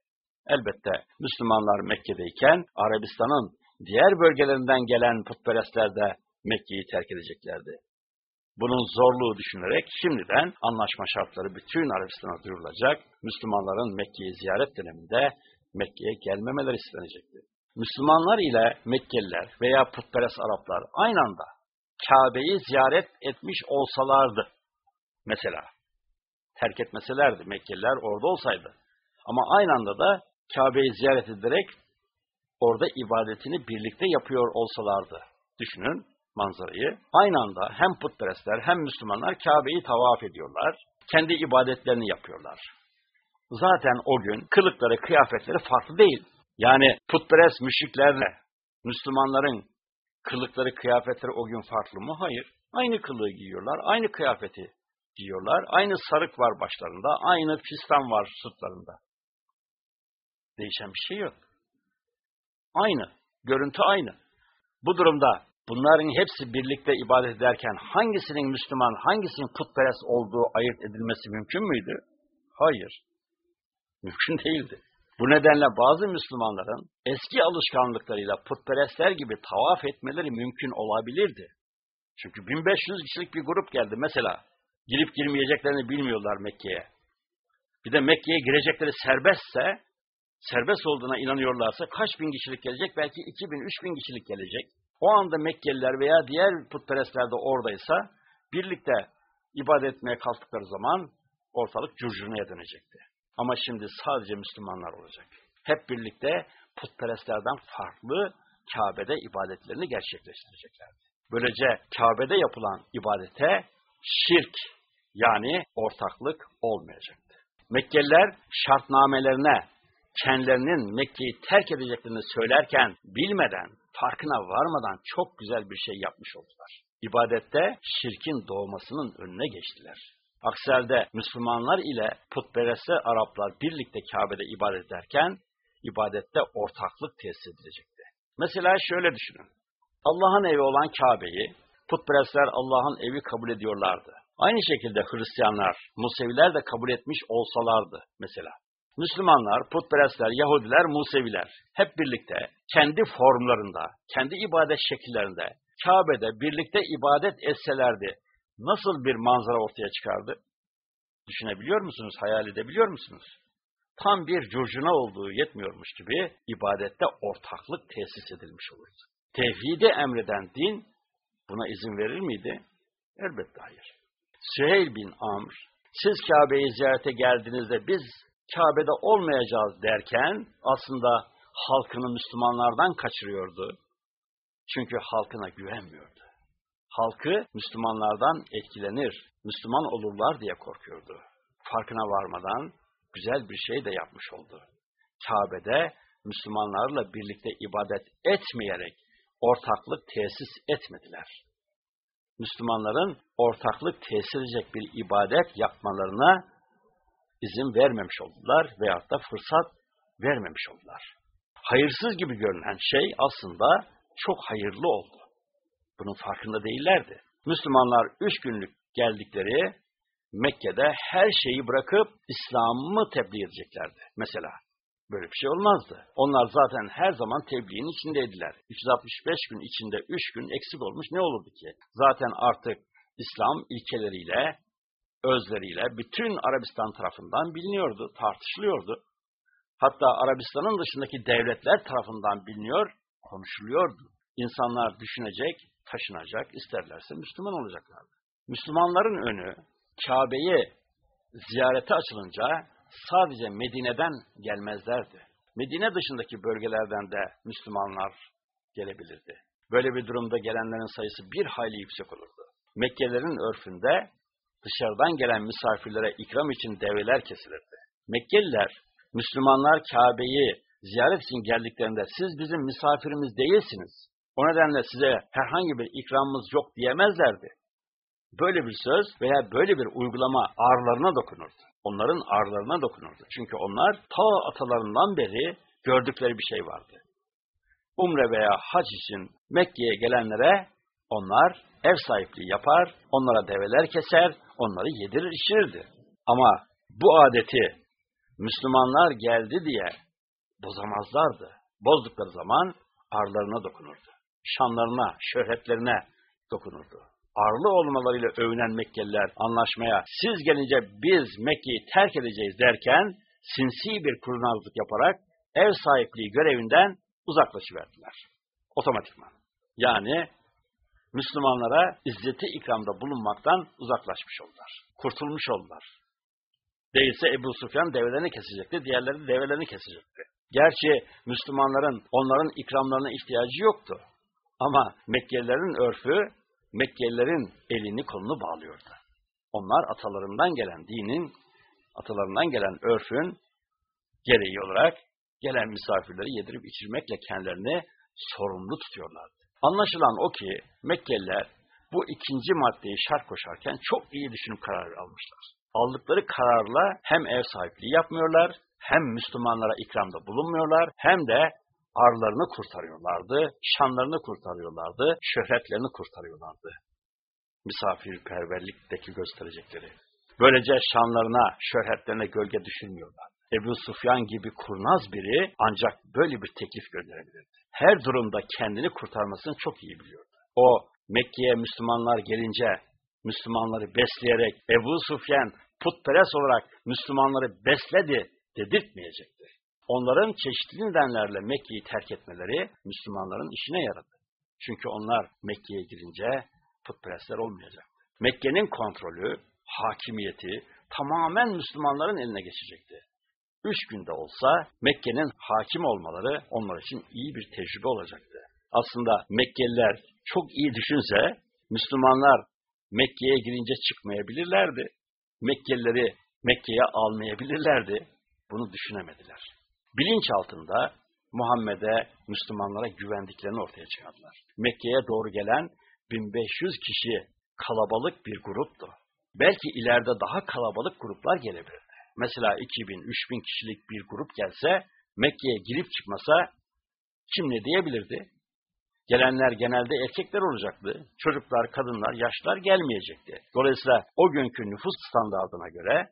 Elbette Müslümanlar Mekke'deyken Arabistan'ın diğer bölgelerinden gelen putperestler de Mekke'yi terk edeceklerdi. Bunun zorluğu düşünerek şimdiden anlaşma şartları bütün Arabistan'a duyurulacak, Müslümanların Mekke'yi ziyaret döneminde Mekke'ye gelmemeleri istenecekti. Müslümanlar ile Mekkeliler veya putperest Araplar aynı anda Kabe'yi ziyaret etmiş olsalardı, mesela terk etmeselerdi, Mekkeliler orada olsaydı, ama aynı anda da Kabe'yi ziyaret ederek orada ibadetini birlikte yapıyor olsalardı, düşünün, manzarayı. Aynı anda hem putperestler hem Müslümanlar Kabe'yi tavaf ediyorlar. Kendi ibadetlerini yapıyorlar. Zaten o gün kılıkları, kıyafetleri farklı değil. Yani putperest müşriklerle Müslümanların kılıkları, kıyafetleri o gün farklı mı? Hayır. Aynı kılığı giyiyorlar, aynı kıyafeti giyiyorlar. Aynı sarık var başlarında, aynı fistan var sırtlarında. Değişen bir şey yok. Aynı. Görüntü aynı. Bu durumda bunların hepsi birlikte ibadet ederken hangisinin Müslüman, hangisinin putperest olduğu ayırt edilmesi mümkün müydü? Hayır. Mümkün değildi. Bu nedenle bazı Müslümanların eski alışkanlıklarıyla putperestler gibi tavaf etmeleri mümkün olabilirdi. Çünkü 1500 kişilik bir grup geldi mesela. Girip girmeyeceklerini bilmiyorlar Mekke'ye. Bir de Mekke'ye girecekleri serbestse, serbest olduğuna inanıyorlarsa kaç bin kişilik gelecek? Belki 2000, 3000 kişilik gelecek o anda Mekkeliler veya diğer putperestler de oradaysa birlikte ibadet etmeye kalktıkları zaman ortalık curcunaya dönecekti. Ama şimdi sadece Müslümanlar olacak. Hep birlikte putperestlerden farklı Kabe'de ibadetlerini gerçekleştireceklerdi. Böylece Kabe'de yapılan ibadete şirk yani ortaklık olmayacaktı. Mekkeliler şartnamelerine kendilerinin Mekke'yi terk edeceklerini söylerken bilmeden farkına varmadan çok güzel bir şey yapmış oldular. İbadette şirkin doğmasının önüne geçtiler. Aksi Müslümanlar ile putperestler Araplar birlikte Kabe'de ibadet ederken ibadette ortaklık tesis edilecekti. Mesela şöyle düşünün. Allah'ın evi olan Kabe'yi putperestler Allah'ın evi kabul ediyorlardı. Aynı şekilde Hristiyanlar, Museviler de kabul etmiş olsalardı mesela. Müslümanlar, putperestler, Yahudiler, Museviler hep birlikte kendi formlarında, kendi ibadet şekillerinde Kabe'de birlikte ibadet etselerdi nasıl bir manzara ortaya çıkardı? Düşünebiliyor musunuz, hayal edebiliyor musunuz? Tam bir curcuna olduğu yetmiyormuş gibi ibadette ortaklık tesis edilmiş olurdu. Tevhidi emreden din buna izin verir miydi? Elbette hayır. Süheyl bin Amr, siz Kabe'yi ziyarete geldiğinizde biz Kabe'de olmayacağız derken aslında halkını Müslümanlardan kaçırıyordu. Çünkü halkına güvenmiyordu. Halkı Müslümanlardan etkilenir, Müslüman olurlar diye korkuyordu. Farkına varmadan güzel bir şey de yapmış oldu. Kabe'de Müslümanlarla birlikte ibadet etmeyerek ortaklık tesis etmediler. Müslümanların ortaklık tesis edecek bir ibadet yapmalarına izin vermemiş oldular veyahut da fırsat vermemiş oldular. Hayırsız gibi görünen şey aslında çok hayırlı oldu. Bunun farkında değillerdi. Müslümanlar üç günlük geldikleri Mekke'de her şeyi bırakıp İslam'ı tebliğ edeceklerdi. Mesela böyle bir şey olmazdı. Onlar zaten her zaman tebliğin içindeydiler. 365 gün içinde 3 gün eksik olmuş ne olurdu ki? Zaten artık İslam ilkeleriyle, özleriyle bütün Arabistan tarafından biliniyordu, tartışılıyordu. Hatta Arabistan'ın dışındaki devletler tarafından biliniyor, konuşuluyordu. İnsanlar düşünecek, taşınacak, isterlerse Müslüman olacaklardı. Müslümanların önü Kabe'yi ziyarete açılınca sadece Medine'den gelmezlerdi. Medine dışındaki bölgelerden de Müslümanlar gelebilirdi. Böyle bir durumda gelenlerin sayısı bir hayli yüksek olurdu. Mekkelerin örfünde dışarıdan gelen misafirlere ikram için develer kesilirdi. Mekkeliler, Müslümanlar Kabe'yi ziyaret için geldiklerinde siz bizim misafirimiz değilsiniz. O nedenle size herhangi bir ikramımız yok diyemezlerdi. Böyle bir söz veya böyle bir uygulama ağırlarına dokunurdu. Onların ağırlarına dokunurdu. Çünkü onlar ta atalarından beri gördükleri bir şey vardı. Umre veya hac için Mekke'ye gelenlere onlar ev sahipliği yapar, onlara develer keser, onları yedirir içirirdi. Ama bu adeti Müslümanlar geldi diye bozamazlardı. Bozdukları zaman arlarına dokunurdu. Şanlarına, şöhretlerine dokunurdu. Arlı olmalarıyla övünen Mekkeliler anlaşmaya siz gelince biz Mekke'yi terk edeceğiz derken sinsi bir kurnazlık yaparak ev sahipliği görevinden uzaklaşıverdiler. Otomatikman. Yani Müslümanlara izzeti ikramda bulunmaktan uzaklaşmış oldular. Kurtulmuş oldular. Değilse Ebu Sufyan develerini kesecekti, diğerleri develerini kesecekti. Gerçi Müslümanların onların ikramlarına ihtiyacı yoktu. Ama Mekkelilerin örfü, Mekkelilerin elini kolunu bağlıyordu. Onlar atalarından gelen dinin, atalarından gelen örfün gereği olarak gelen misafirleri yedirip içirmekle kendilerini sorumlu tutuyorlardı. Anlaşılan o ki Mekkeliler bu ikinci maddeyi şart koşarken çok iyi düşünüp karar almışlar. Aldıkları kararla hem ev sahipliği yapmıyorlar, hem Müslümanlara ikramda bulunmuyorlar, hem de arlarını kurtarıyorlardı, şanlarını kurtarıyorlardı, şöhretlerini kurtarıyorlardı. Misafirperverlikteki gösterecekleri. Böylece şanlarına, şöhretlerine gölge düşünmüyorlar. Ebu Sufyan gibi kurnaz biri ancak böyle bir teklif gönderebilirdi. Her durumda kendini kurtarmasını çok iyi biliyordu. O Mekke'ye Müslümanlar gelince Müslümanları besleyerek Ebu Sufyan putperest olarak Müslümanları besledi dedirtmeyecekti. Onların çeşitli nedenlerle Mekke'yi terk etmeleri Müslümanların işine yaradı. Çünkü onlar Mekke'ye girince putperestler olmayacaktı. Mekke'nin kontrolü, hakimiyeti tamamen Müslümanların eline geçecekti. Üç günde olsa Mekke'nin hakim olmaları onlar için iyi bir tecrübe olacaktı. Aslında Mekkeliler çok iyi düşünse Müslümanlar Mekke'ye girince çıkmayabilirlerdi. Mekkelileri Mekke'ye almayabilirlerdi. Bunu düşünemediler. Bilinç altında Muhammed'e, Müslümanlara güvendiklerini ortaya çıkardılar. Mekke'ye doğru gelen 1500 kişi kalabalık bir gruptu. Belki ileride daha kalabalık gruplar gelebilirdi. Mesela 2000-3000 kişilik bir grup gelse, Mekke'ye girip çıkmasa kim ne diyebilirdi? Gelenler genelde erkekler olacaktı. Çocuklar, kadınlar, yaşlar gelmeyecekti. Dolayısıyla o günkü nüfus standartına göre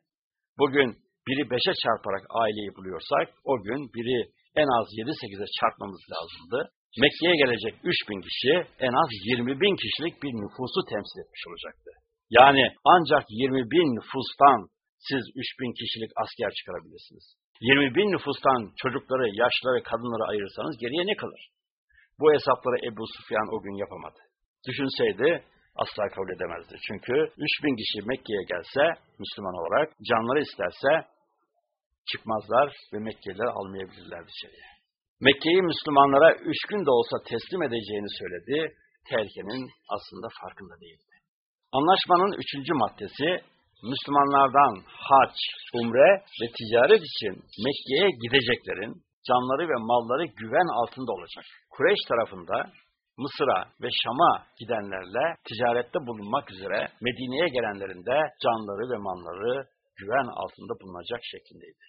bugün biri beşe çarparak aileyi buluyorsak o gün biri en az 7-8'e çarpmamız lazımdı. Mekke'ye gelecek 3000 kişi en az 20 bin kişilik bir nüfusu temsil etmiş olacaktı. Yani ancak 20 bin nüfustan siz 3000 kişilik asker çıkarabilirsiniz. 20 bin nüfustan çocukları, yaşları, kadınları ayırırsanız geriye ne kalır? Bu hesapları Ebu Sufyan o gün yapamadı. Düşünseydi asla kabul edemezdi. Çünkü 3000 kişi Mekke'ye gelse, Müslüman olarak, canları isterse çıkmazlar ve Mekkeliler almayabilirler içeriye. Mekke'yi Müslümanlara üç gün de olsa teslim edeceğini söyledi, tehlikenin aslında farkında değildi. Anlaşmanın üçüncü maddesi, Müslümanlardan hac, umre ve ticaret için Mekke'ye gideceklerin canları ve malları güven altında olacak. Kureyş tarafında Mısır'a ve Şam'a gidenlerle ticarette bulunmak üzere Medine'ye gelenlerin de canları ve malları güven altında bulunacak şeklindeydi.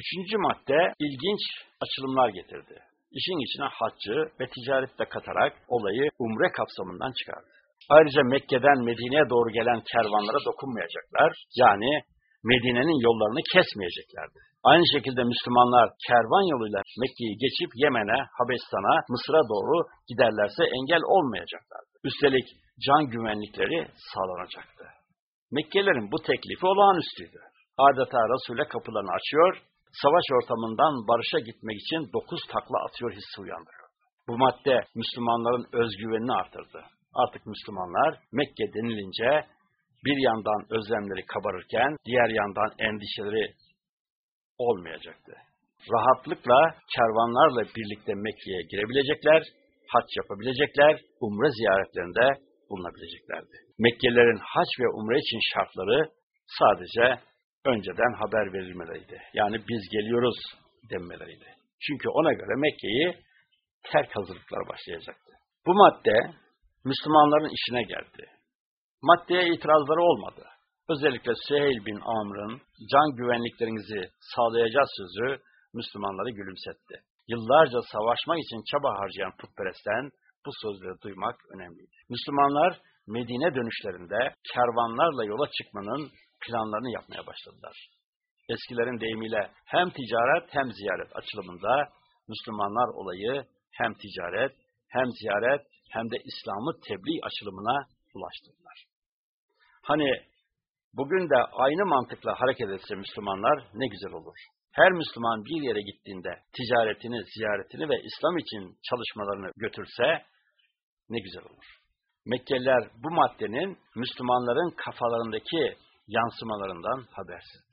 Üçüncü madde ilginç açılımlar getirdi. İşin içine haccı ve ticarette katarak olayı umre kapsamından çıkardı. Ayrıca Mekke'den Medine'ye doğru gelen kervanlara dokunmayacaklar. Yani Medine'nin yollarını kesmeyeceklerdi. Aynı şekilde Müslümanlar kervan yoluyla Mekke'yi geçip Yemen'e, Habeşistan'a, Mısır'a doğru giderlerse engel olmayacaklardı. Üstelik can güvenlikleri sağlanacaktı. Mekkelerin bu teklifi olağanüstüydü. Adeta Resul'e kapılarını açıyor, savaş ortamından barışa gitmek için dokuz takla atıyor hissi uyandırıyor. Bu madde Müslümanların özgüvenini artırdı. Artık Müslümanlar Mekke denilince bir yandan özlemleri kabarırken diğer yandan endişeleri olmayacaktı. Rahatlıkla kervanlarla birlikte Mekke'ye girebilecekler, haç yapabilecekler, umre ziyaretlerinde bulunabileceklerdi. Mekkelilerin haç ve umre için şartları sadece önceden haber verilmeleriydi. Yani biz geliyoruz denmeleriydi. Çünkü ona göre Mekke'yi terk hazırlıkları başlayacaktı. Bu madde Müslümanların işine geldi. Maddeye itirazları olmadı. Özellikle Süheyl bin Amr'ın can güvenliklerinizi sağlayacağız sözü Müslümanları gülümsetti. Yıllarca savaşmak için çaba harcayan putperestten bu sözleri duymak önemliydi. Müslümanlar Medine dönüşlerinde kervanlarla yola çıkmanın planlarını yapmaya başladılar. eskilerin deyimiyle hem ticaret hem ziyaret açılımında Müslümanlar olayı hem ticaret hem ziyaret hem de İslam'ı tebliğ açılımına ulaştırdılar. Hani bugün de aynı mantıkla hareket etse Müslümanlar ne güzel olur. Her Müslüman bir yere gittiğinde ticaretini, ziyaretini ve İslam için çalışmalarını götürse ne güzel olur. Mekkeliler bu maddenin Müslümanların kafalarındaki yansımalarından habersizdiler.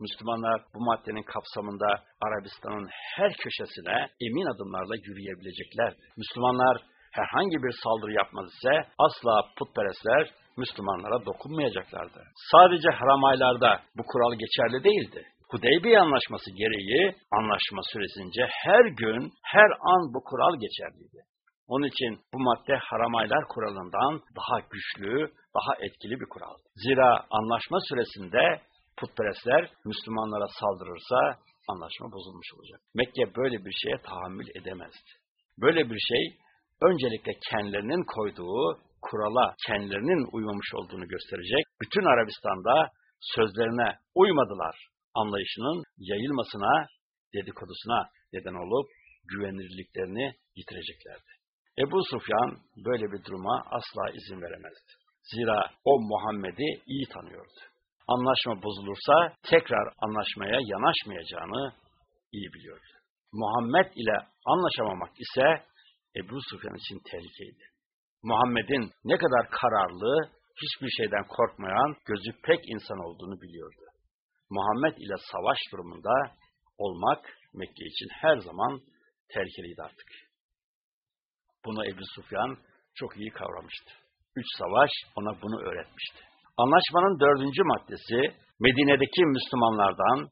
Müslümanlar bu maddenin kapsamında Arabistan'ın her köşesine emin adımlarla yürüyebileceklerdi. Müslümanlar herhangi bir saldırı yapmaz ise asla putperestler Müslümanlara dokunmayacaklardı. Sadece haram aylarda bu kural geçerli değildi. Hudeybiye Anlaşması gereği anlaşma süresince her gün, her an bu kural geçerliydi. Onun için bu madde haramaylar kuralından daha güçlü, daha etkili bir kural. Zira anlaşma süresinde putperestler Müslümanlara saldırırsa anlaşma bozulmuş olacak. Mekke böyle bir şeye tahammül edemezdi. Böyle bir şey öncelikle kendilerinin koyduğu kurala kendilerinin uymamış olduğunu gösterecek. Bütün Arabistan'da sözlerine uymadılar anlayışının yayılmasına, dedikodusuna neden olup güvenilirliklerini yitireceklerdi. Ebu Sufyan böyle bir duruma asla izin veremezdi. Zira o Muhammed'i iyi tanıyordu. Anlaşma bozulursa tekrar anlaşmaya yanaşmayacağını iyi biliyordu. Muhammed ile anlaşamamak ise Ebu Sufyan için tehlikeydi. Muhammed'in ne kadar kararlı, hiçbir şeyden korkmayan, gözü pek insan olduğunu biliyordu. Muhammed ile savaş durumunda olmak Mekke için her zaman tehlikeliydi artık. Bunu Ebu Sufyan çok iyi kavramıştı. Üç savaş ona bunu öğretmişti. Anlaşmanın dördüncü maddesi, Medine'deki Müslümanlardan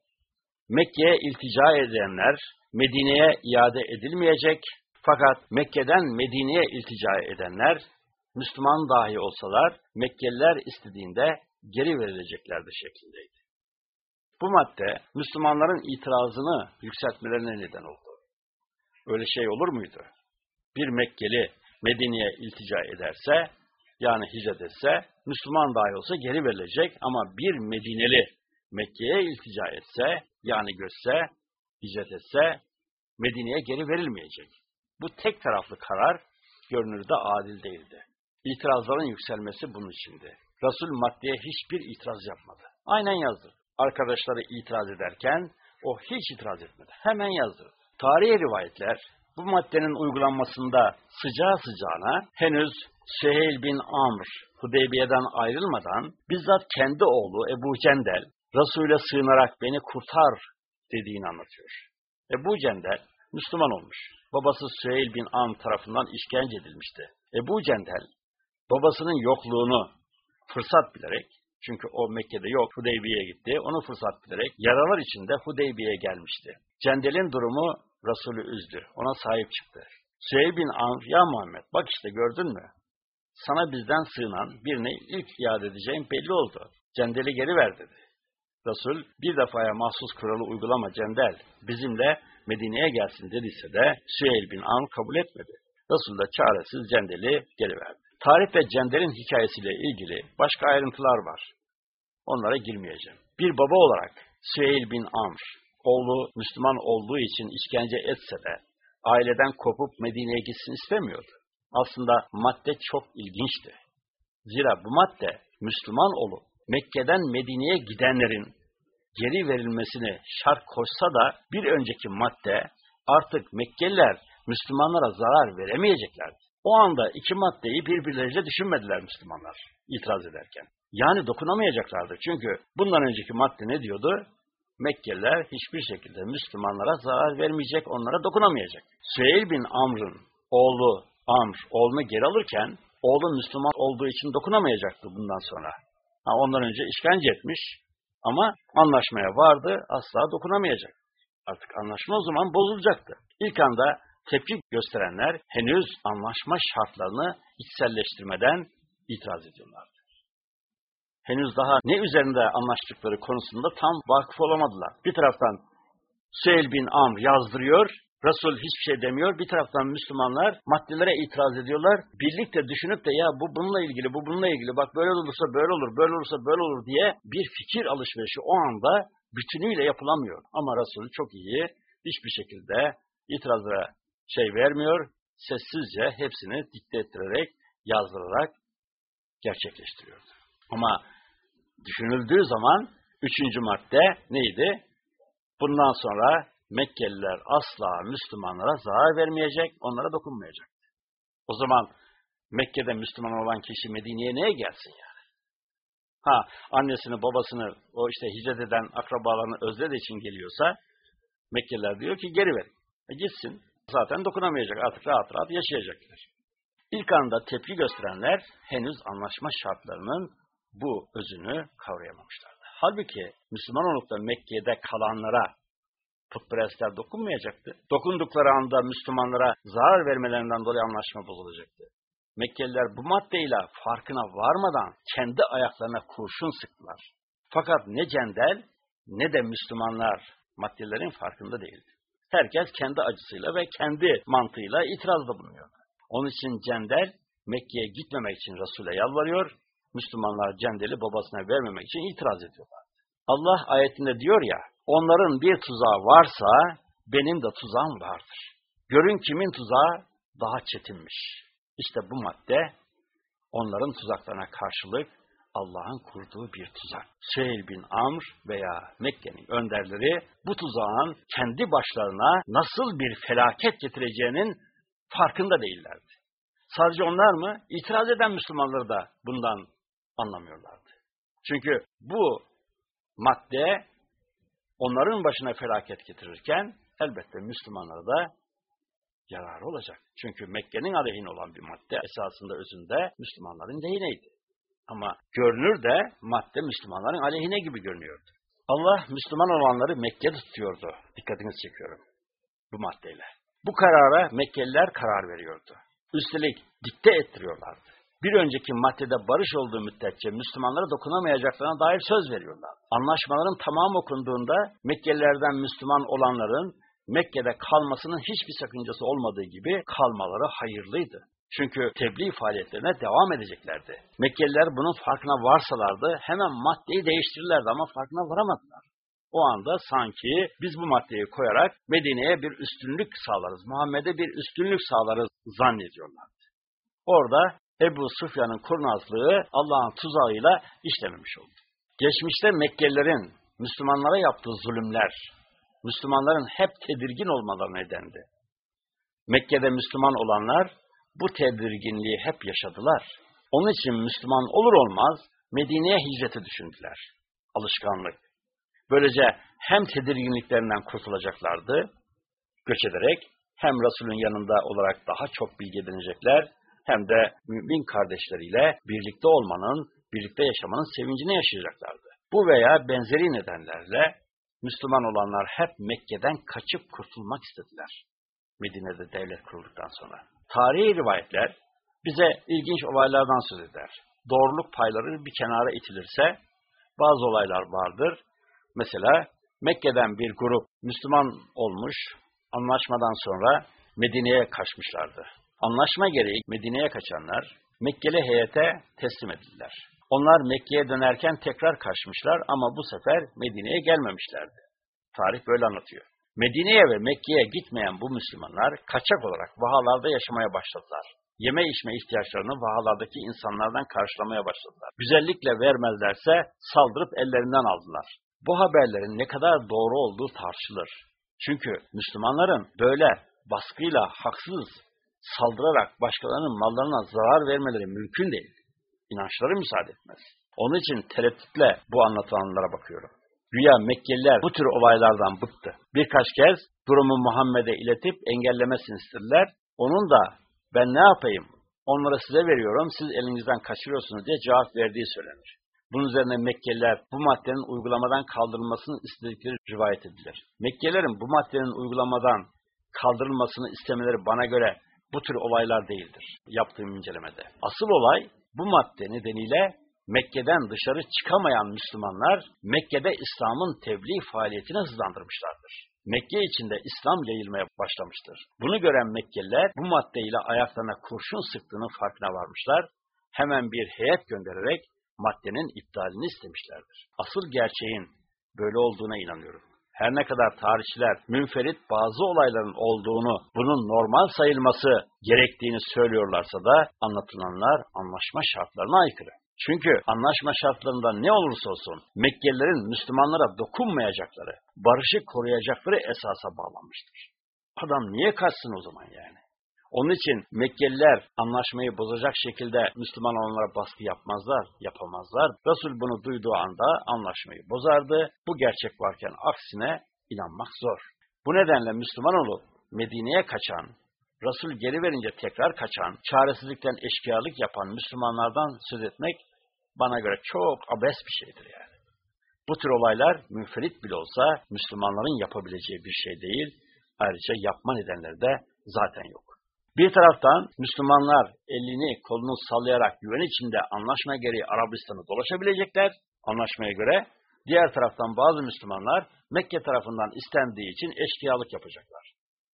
Mekke'ye iltica edenler Medine'ye iade edilmeyecek, fakat Mekke'den Medine'ye iltica edenler, Müslüman dahi olsalar, Mekkeliler istediğinde geri verileceklerdi şeklindeydi. Bu madde, Müslümanların itirazını yükseltmelerine neden oldu. Öyle şey olur muydu? Bir Mekkeli Medine'ye iltica ederse, yani hicret etse, Müslüman dahi olsa geri verilecek ama bir Medineli Mekke'ye iltica etse, yani göçse, hicret etse, Medine'ye geri verilmeyecek. Bu tek taraflı karar görünürde adil değildi. İtirazların yükselmesi bunun içindi. Resul maddeye hiçbir itiraz yapmadı. Aynen yazdı. Arkadaşları itiraz ederken o hiç itiraz etmedi. Hemen yazdı. Tarihi rivayetler bu maddenin uygulanmasında sıcağı sıcağına henüz Süheyl bin Amr Hudeybiye'den ayrılmadan bizzat kendi oğlu Ebu Cendel Resul'e sığınarak beni kurtar dediğini anlatıyor. Ebu Cendel Müslüman olmuş. Babası Süheyl bin Amr tarafından işkence edilmişti. Ebu Cendel babasının yokluğunu fırsat bilerek çünkü o Mekke'de yok, Hudeybiye'ye gitti. Onu fırsat bilerek yaralar içinde Hudeybiye'ye gelmişti. Cendel'in durumu Resulü üzdü. Ona sahip çıktı. Süheyl bin Amr, ya Muhammed bak işte gördün mü? Sana bizden sığınan birini ilk iade edeceğin belli oldu. Cendel'i geri ver dedi. Resul bir defaya mahsus kuralı uygulama Cendel bizimle Medine'ye gelsin dediyse de Süheyl bin Amr kabul etmedi. Resul de çaresiz Cendel'i geri verdi. Ve Cendel'in hikayesiyle ilgili başka ayrıntılar var. Onlara girmeyeceğim. Bir baba olarak Süheyl bin Amr, oğlu Müslüman olduğu için işkence etse de aileden kopup Medine'ye gitsin istemiyordu. Aslında madde çok ilginçti. Zira bu madde Müslüman olup Mekke'den Medine'ye gidenlerin geri verilmesini şart koşsa da bir önceki madde artık Mekkeliler Müslümanlara zarar veremeyeceklerdi. O anda iki maddeyi birbirleriyle düşünmediler Müslümanlar itiraz ederken. Yani dokunamayacaklardı. Çünkü bundan önceki madde ne diyordu? Mekkeliler hiçbir şekilde Müslümanlara zarar vermeyecek, onlara dokunamayacak. Süheyl bin Amr'ın oğlu Amr, oğlunu geri alırken, oğlu Müslüman olduğu için dokunamayacaktı bundan sonra. Ha, ondan önce işkence etmiş ama anlaşmaya vardı, asla dokunamayacak. Artık anlaşma o zaman bozulacaktı. İlk anda tepki gösterenler henüz anlaşma şartlarını içselleştirmeden itiraz ediyorlardı. Henüz daha ne üzerinde anlaştıkları konusunda tam vakıf olamadılar. Bir taraftan Süheyl bin Amr yazdırıyor, Resul hiçbir şey demiyor. Bir taraftan Müslümanlar maddelere itiraz ediyorlar. Birlikte düşünüp de ya bu bununla ilgili, bu bununla ilgili, bak böyle olursa böyle olur, böyle olursa böyle olur diye bir fikir alışverişi o anda bütünüyle yapılamıyor. Ama Resul çok iyi, hiçbir şekilde itiraza şey vermiyor, sessizce hepsini dikte ettirerek, yazdırarak gerçekleştiriyordu. Ama düşünüldüğü zaman üçüncü madde neydi? Bundan sonra Mekkeliler asla Müslümanlara zarar vermeyecek, onlara dokunmayacak. O zaman Mekke'de Müslüman olan kişi Medine'ye neye gelsin yani? Ha, annesini, babasını, o işte hicret eden akrabalarını özlediği için geliyorsa, Mekkeliler diyor ki geri verin. E gitsin. Zaten dokunamayacak. Artık rahat rahat yaşayacaklar. İlk anda tepki gösterenler henüz anlaşma şartlarının bu özünü kavrayamamışlardı. Halbuki Müslüman olup da Mekke'de kalanlara putperestler dokunmayacaktı. Dokundukları anda Müslümanlara zarar vermelerinden dolayı anlaşma bozulacaktı. Mekkeliler bu maddeyle farkına varmadan kendi ayaklarına kurşun sıktılar. Fakat ne Cendel ne de Müslümanlar maddelerin farkında değildi. Herkes kendi acısıyla ve kendi mantığıyla itirazda bulunuyordu. Onun için Cendel Mekke'ye gitmemek için Resul'e yalvarıyor, Müslümanlar Cendel'i babasına vermemek için itiraz ediyorlar. Allah ayetinde diyor ya, onların bir tuzağı varsa benim de tuzağım vardır. Görün kimin tuzağı daha çetinmiş. İşte bu madde onların tuzaklarına karşılık Allah'ın kurduğu bir tuzak. Süheyl bin Amr veya Mekke'nin önderleri bu tuzağın kendi başlarına nasıl bir felaket getireceğinin farkında değillerdi. Sadece onlar mı? İtiraz eden Müslümanları da bundan anlamıyorlardı. Çünkü bu madde onların başına felaket getirirken elbette Müslümanlara da yararı olacak. Çünkü Mekke'nin aleyhine olan bir madde esasında özünde Müslümanların lehine Ama görünür de madde Müslümanların aleyhine gibi görünüyordu. Allah Müslüman olanları Mekke'de tutuyordu. Dikkatinizi çekiyorum bu maddeyle. Bu karara Mekkeliler karar veriyordu. Üstelik dikte ettiriyorlardı. Bir önceki maddede barış olduğu müddetçe Müslümanlara dokunamayacaklarına dair söz veriyorlar. Anlaşmaların tamamı okunduğunda Mekkelilerden Müslüman olanların Mekke'de kalmasının hiçbir sakıncası olmadığı gibi kalmaları hayırlıydı. Çünkü tebliğ faaliyetlerine devam edeceklerdi. Mekkeliler bunun farkına varsalardı hemen maddeyi değiştirirlerdi ama farkına varamadılar. O anda sanki biz bu maddeyi koyarak Medine'ye bir üstünlük sağlarız, Muhammed'e bir üstünlük sağlarız zannediyorlardı. Orada Ebu Sufyan'ın kurnazlığı Allah'ın tuzağıyla işlememiş oldu. Geçmişte Mekkelilerin Müslümanlara yaptığı zulümler, Müslümanların hep tedirgin olmaları nedendi. Mekke'de Müslüman olanlar bu tedirginliği hep yaşadılar. Onun için Müslüman olur olmaz Medine'ye hicreti düşündüler. Alışkanlık. Böylece hem tedirginliklerinden kurtulacaklardı, göç ederek hem Resul'ün yanında olarak daha çok bilgi edinecekler, hem de mümin kardeşleriyle birlikte olmanın, birlikte yaşamanın sevincini yaşayacaklardı. Bu veya benzeri nedenlerle Müslüman olanlar hep Mekke'den kaçıp kurtulmak istediler. Medine'de devlet kurulduktan sonra. Tarihi rivayetler bize ilginç olaylardan söz eder. Doğruluk payları bir kenara itilirse bazı olaylar vardır. Mesela Mekke'den bir grup Müslüman olmuş, anlaşmadan sonra Medine'ye kaçmışlardı. Anlaşma gereği Medine'ye kaçanlar Mekkeli heyete teslim edildiler. Onlar Mekke'ye dönerken tekrar kaçmışlar ama bu sefer Medine'ye gelmemişlerdi. Tarih böyle anlatıyor. Medine'ye ve Mekke'ye gitmeyen bu Müslümanlar kaçak olarak vahalarda yaşamaya başladılar. Yeme içme ihtiyaçlarını vahalardaki insanlardan karşılamaya başladılar. Güzellikle vermezlerse saldırıp ellerinden aldılar. Bu haberlerin ne kadar doğru olduğu tartışılır. Çünkü Müslümanların böyle baskıyla haksız saldırarak başkalarının mallarına zarar vermeleri mümkün değil inançları müsaade etmez. Onun için tereddütle bu anlatılanlara bakıyorum. Güya Mekkeliler bu tür olaylardan bıktı. Birkaç kez durumu Muhammed'e iletip engellemesini istediler. Onun da ben ne yapayım onları size veriyorum siz elinizden kaçırıyorsunuz diye cevap verdiği söylenir. Bunun üzerine Mekkeliler bu maddenin uygulamadan kaldırılmasını istedikleri rivayet edilir. Mekkelilerin bu maddenin uygulamadan kaldırılmasını istemeleri bana göre bu tür olaylar değildir yaptığım incelemede. Asıl olay bu madde nedeniyle Mekke'den dışarı çıkamayan Müslümanlar Mekke'de İslam'ın tebliğ faaliyetini hızlandırmışlardır. Mekke içinde İslam yayılmaya başlamıştır. Bunu gören Mekkeliler bu maddeyle ayaklarına kurşun sıktığının farkına varmışlar. Hemen bir heyet göndererek maddenin iptalini istemişlerdir. Asıl gerçeğin böyle olduğuna inanıyorum. Her ne kadar tarihçiler münferit bazı olayların olduğunu, bunun normal sayılması gerektiğini söylüyorlarsa da anlatılanlar anlaşma şartlarına aykırı. Çünkü anlaşma şartlarında ne olursa olsun Mekkelilerin Müslümanlara dokunmayacakları, barışı koruyacakları esasa bağlanmıştır. Adam niye kaçsın o zaman yani? Onun için Mekkeliler anlaşmayı bozacak şekilde Müslüman olanlara baskı yapmazlar, yapamazlar. Resul bunu duyduğu anda anlaşmayı bozardı. Bu gerçek varken aksine inanmak zor. Bu nedenle Müslüman olup Medine'ye kaçan, Resul geri verince tekrar kaçan, çaresizlikten eşkıyalık yapan Müslümanlardan söz etmek bana göre çok abes bir şeydir yani. Bu tür olaylar münferit bile olsa Müslümanların yapabileceği bir şey değil, ayrıca yapma nedenleri de zaten yok. Bir taraftan Müslümanlar elini kolunu sallayarak güven içinde anlaşma gereği Arabistan'ı dolaşabilecekler anlaşmaya göre. Diğer taraftan bazı Müslümanlar Mekke tarafından istendiği için eşkıyalık yapacaklar.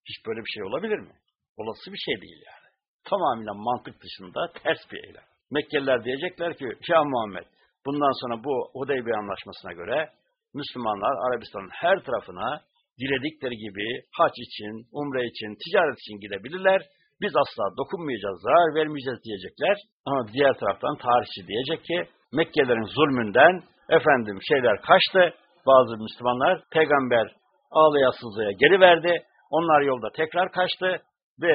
Hiç böyle bir şey olabilir mi? Olası bir şey değil yani. Tamamen mantık dışında ters bir eylem. Mekkeliler diyecekler ki, Ya Muhammed, bundan sonra bu Hudeybiye anlaşmasına göre Müslümanlar Arabistan'ın her tarafına diledikleri gibi haç için, umre için, ticaret için gidebilirler biz asla dokunmayacağız, zarar vermeyeceğiz diyecekler. Ama diğer taraftan tarihçi diyecek ki Mekkelerin zulmünden efendim şeyler kaçtı. Bazı Müslümanlar peygamber ağlaya sızlaya geri verdi. Onlar yolda tekrar kaçtı ve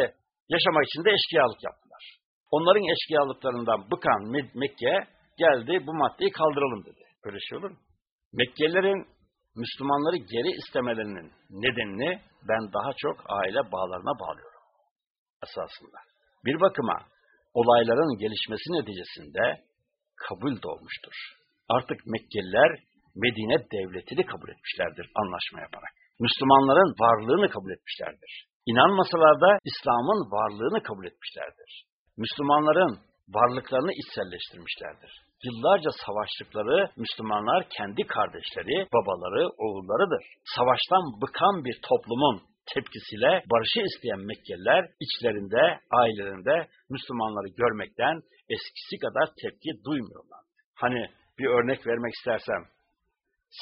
yaşamak için de eşkıyalık yaptılar. Onların eşkıyalıklarından bıkan Mekke geldi bu maddeyi kaldıralım dedi. Böyle şey olur mu? Mekkelilerin Müslümanları geri istemelerinin nedenini ben daha çok aile bağlarına bağlıyorum esasında. Bir bakıma olayların gelişmesi neticesinde kabul doğmuştur. Artık Mekkeliler Medine devletini kabul etmişlerdir anlaşma yaparak. Müslümanların varlığını kabul etmişlerdir. İnanmasalar da İslam'ın varlığını kabul etmişlerdir. Müslümanların varlıklarını içselleştirmişlerdir. Yıllarca savaştıkları Müslümanlar kendi kardeşleri, babaları, oğullarıdır. Savaştan bıkan bir toplumun tepkisiyle barışı isteyen Mekkeliler içlerinde, ailelerinde Müslümanları görmekten eskisi kadar tepki duymuyorlar. Hani bir örnek vermek istersem,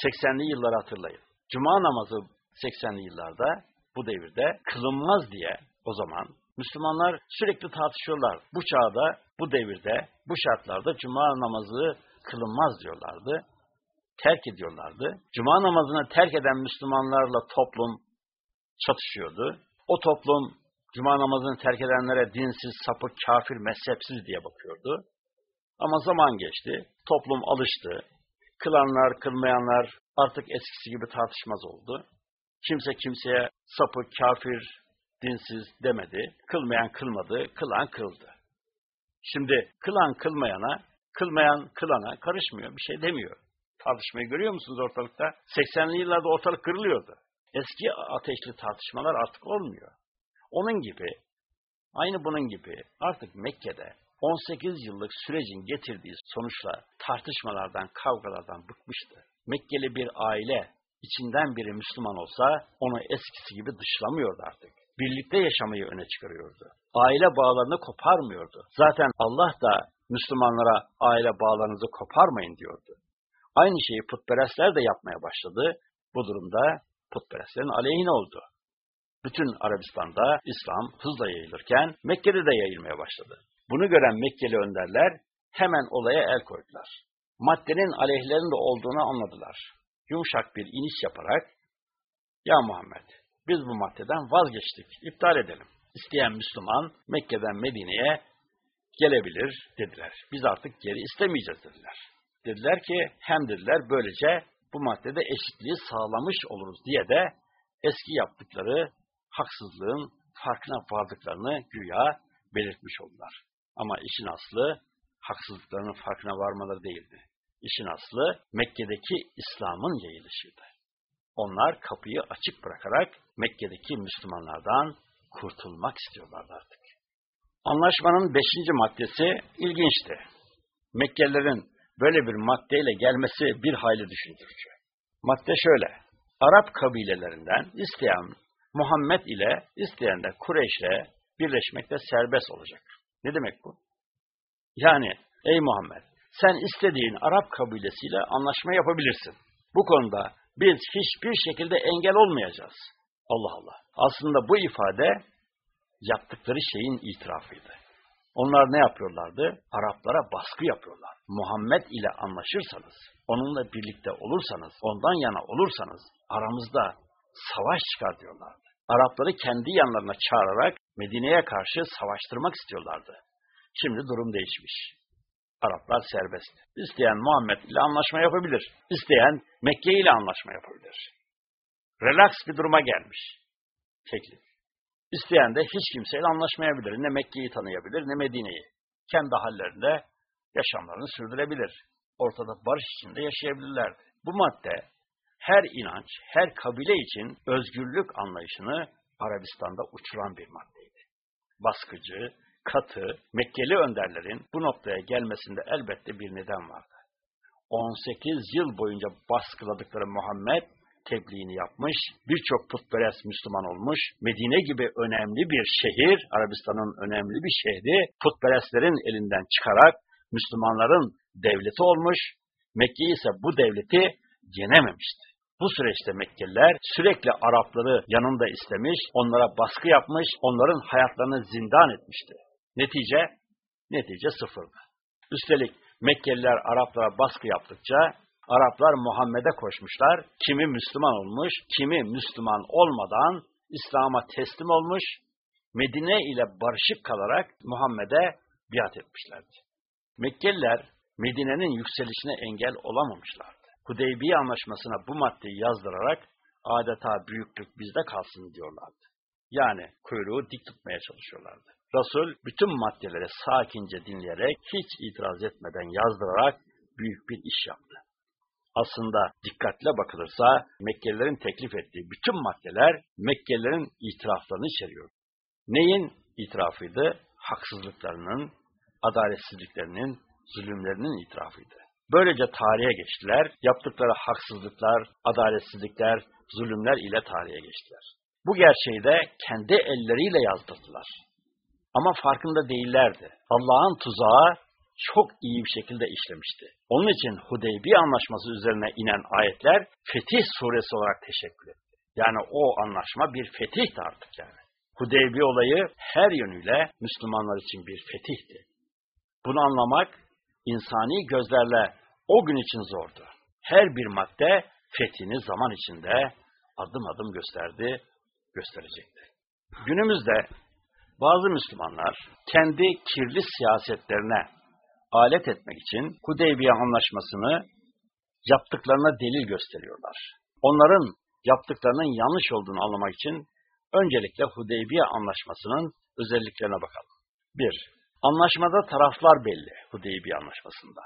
80'li yılları hatırlayın. Cuma namazı 80'li yıllarda bu devirde kılınmaz diye o zaman Müslümanlar sürekli tartışıyorlar. Bu çağda, bu devirde, bu şartlarda cuma namazı kılınmaz diyorlardı. Terk ediyorlardı. Cuma namazını terk eden Müslümanlarla toplum çatışıyordu. O toplum cuma namazını terk edenlere dinsiz, sapık, kafir, mezhepsiz diye bakıyordu. Ama zaman geçti, toplum alıştı. Kılanlar, kılmayanlar artık eskisi gibi tartışmaz oldu. Kimse kimseye sapık, kafir, dinsiz demedi. Kılmayan kılmadı, kılan kıldı. Şimdi kılan kılmayana, kılmayan kılana karışmıyor, bir şey demiyor. Tartışmayı görüyor musunuz ortalıkta? 80'li yıllarda ortalık kırılıyordu. Eski ateşli tartışmalar artık olmuyor. Onun gibi, aynı bunun gibi artık Mekke'de 18 yıllık sürecin getirdiği sonuçla tartışmalardan, kavgalardan bıkmıştı. Mekkeli bir aile içinden biri Müslüman olsa onu eskisi gibi dışlamıyordu artık. Birlikte yaşamayı öne çıkarıyordu. Aile bağlarını koparmıyordu. Zaten Allah da Müslümanlara aile bağlarınızı koparmayın diyordu. Aynı şeyi putperestler de yapmaya başladı. Bu durumda putperestlerin aleyhine oldu. Bütün Arabistan'da İslam hızla yayılırken Mekke'de de yayılmaya başladı. Bunu gören Mekkeli önderler hemen olaya el koydular. Maddenin aleyhlerinde olduğunu anladılar. Yumuşak bir iniş yaparak, Ya Muhammed, biz bu maddeden vazgeçtik, iptal edelim. İsteyen Müslüman Mekke'den Medine'ye gelebilir dediler. Biz artık geri istemeyeceğiz dediler. Dediler ki hem dediler böylece bu maddede eşitliği sağlamış oluruz diye de eski yaptıkları haksızlığın farkına vardıklarını güya belirtmiş oldular. Ama işin aslı haksızlıklarının farkına varmaları değildi. İşin aslı Mekke'deki İslam'ın yayılışıydı. Onlar kapıyı açık bırakarak Mekke'deki Müslümanlardan kurtulmak istiyorlardı artık. Anlaşmanın beşinci maddesi ilginçti. Mekkelilerin böyle bir maddeyle gelmesi bir hayli düşündürücü. Madde şöyle, Arap kabilelerinden isteyen Muhammed ile isteyen de Kureyş'le birleşmekte serbest olacak. Ne demek bu? Yani ey Muhammed sen istediğin Arap kabilesiyle anlaşma yapabilirsin. Bu konuda Biz hiçbir şekilde engel olmayacağız. Allah Allah. Aslında bu ifade yaptıkları şeyin itirafıydı. Onlar ne yapıyorlardı? Araplara baskı yapıyorlar. Muhammed ile anlaşırsanız, onunla birlikte olursanız, ondan yana olursanız aramızda savaş çıkar diyorlardı. Arapları kendi yanlarına çağırarak Medine'ye karşı savaştırmak istiyorlardı. Şimdi durum değişmiş. Araplar serbest. İsteyen Muhammed ile anlaşma yapabilir. İsteyen Mekke ile anlaşma yapabilir. Relax bir duruma gelmiş. Teklif. İsteyen de hiç kimseyle anlaşmayabilir. Ne Mekke'yi tanıyabilir ne Medine'yi. Kendi hallerinde yaşamlarını sürdürebilir. Ortada barış içinde yaşayabilirlerdi. Bu madde her inanç, her kabile için özgürlük anlayışını Arabistan'da uçuran bir maddeydi. Baskıcı, katı, Mekkeli önderlerin bu noktaya gelmesinde elbette bir neden vardı. 18 yıl boyunca baskıladıkları Muhammed, tebliğini yapmış, birçok putperest Müslüman olmuş, Medine gibi önemli bir şehir, Arabistan'ın önemli bir şehri, putperestlerin elinden çıkarak Müslümanların devleti olmuş, Mekke ise bu devleti yenememişti. Bu süreçte Mekkeliler sürekli Arapları yanında istemiş, onlara baskı yapmış, onların hayatlarını zindan etmişti. Netice? Netice sıfırdı. Üstelik Mekkeliler Araplara baskı yaptıkça Araplar Muhammed'e koşmuşlar. Kimi Müslüman olmuş, kimi Müslüman olmadan İslam'a teslim olmuş, Medine ile barışık kalarak Muhammed'e biat etmişlerdi. Mekkeliler Medine'nin yükselişine engel olamamışlardı. Hudeybiye anlaşmasına bu maddeyi yazdırarak adeta büyüklük bizde kalsın diyorlardı. Yani kuyruğu dik tutmaya çalışıyorlardı. Resul bütün maddeleri sakince dinleyerek, hiç itiraz etmeden yazdırarak büyük bir iş yaptı. Aslında dikkatle bakılırsa Mekkelilerin teklif ettiği bütün maddeler Mekkelilerin itiraflarını içeriyor. Neyin itirafıydı? Haksızlıklarının, adaletsizliklerinin, zulümlerinin itirafıydı. Böylece tarihe geçtiler, yaptıkları haksızlıklar, adaletsizlikler, zulümler ile tarihe geçtiler. Bu gerçeği de kendi elleriyle yazdırdılar. Ama farkında değillerdi. Allah'ın tuzağı çok iyi bir şekilde işlemişti. Onun için Hudeybiye anlaşması üzerine inen ayetler Fetih suresi olarak teşekkür etti. Yani o anlaşma bir fetihti artık yani. Hudeybiye olayı her yönüyle Müslümanlar için bir fetihti. Bunu anlamak insani gözlerle o gün için zordu. Her bir madde fethini zaman içinde adım adım gösterdi, gösterecekti. Günümüzde bazı Müslümanlar kendi kirli siyasetlerine alet etmek için Hudeybiye anlaşmasını yaptıklarına delil gösteriyorlar. Onların yaptıklarının yanlış olduğunu anlamak için öncelikle Hudeybiye anlaşmasının özelliklerine bakalım. 1. Anlaşmada taraflar belli Hudeybiye anlaşmasında.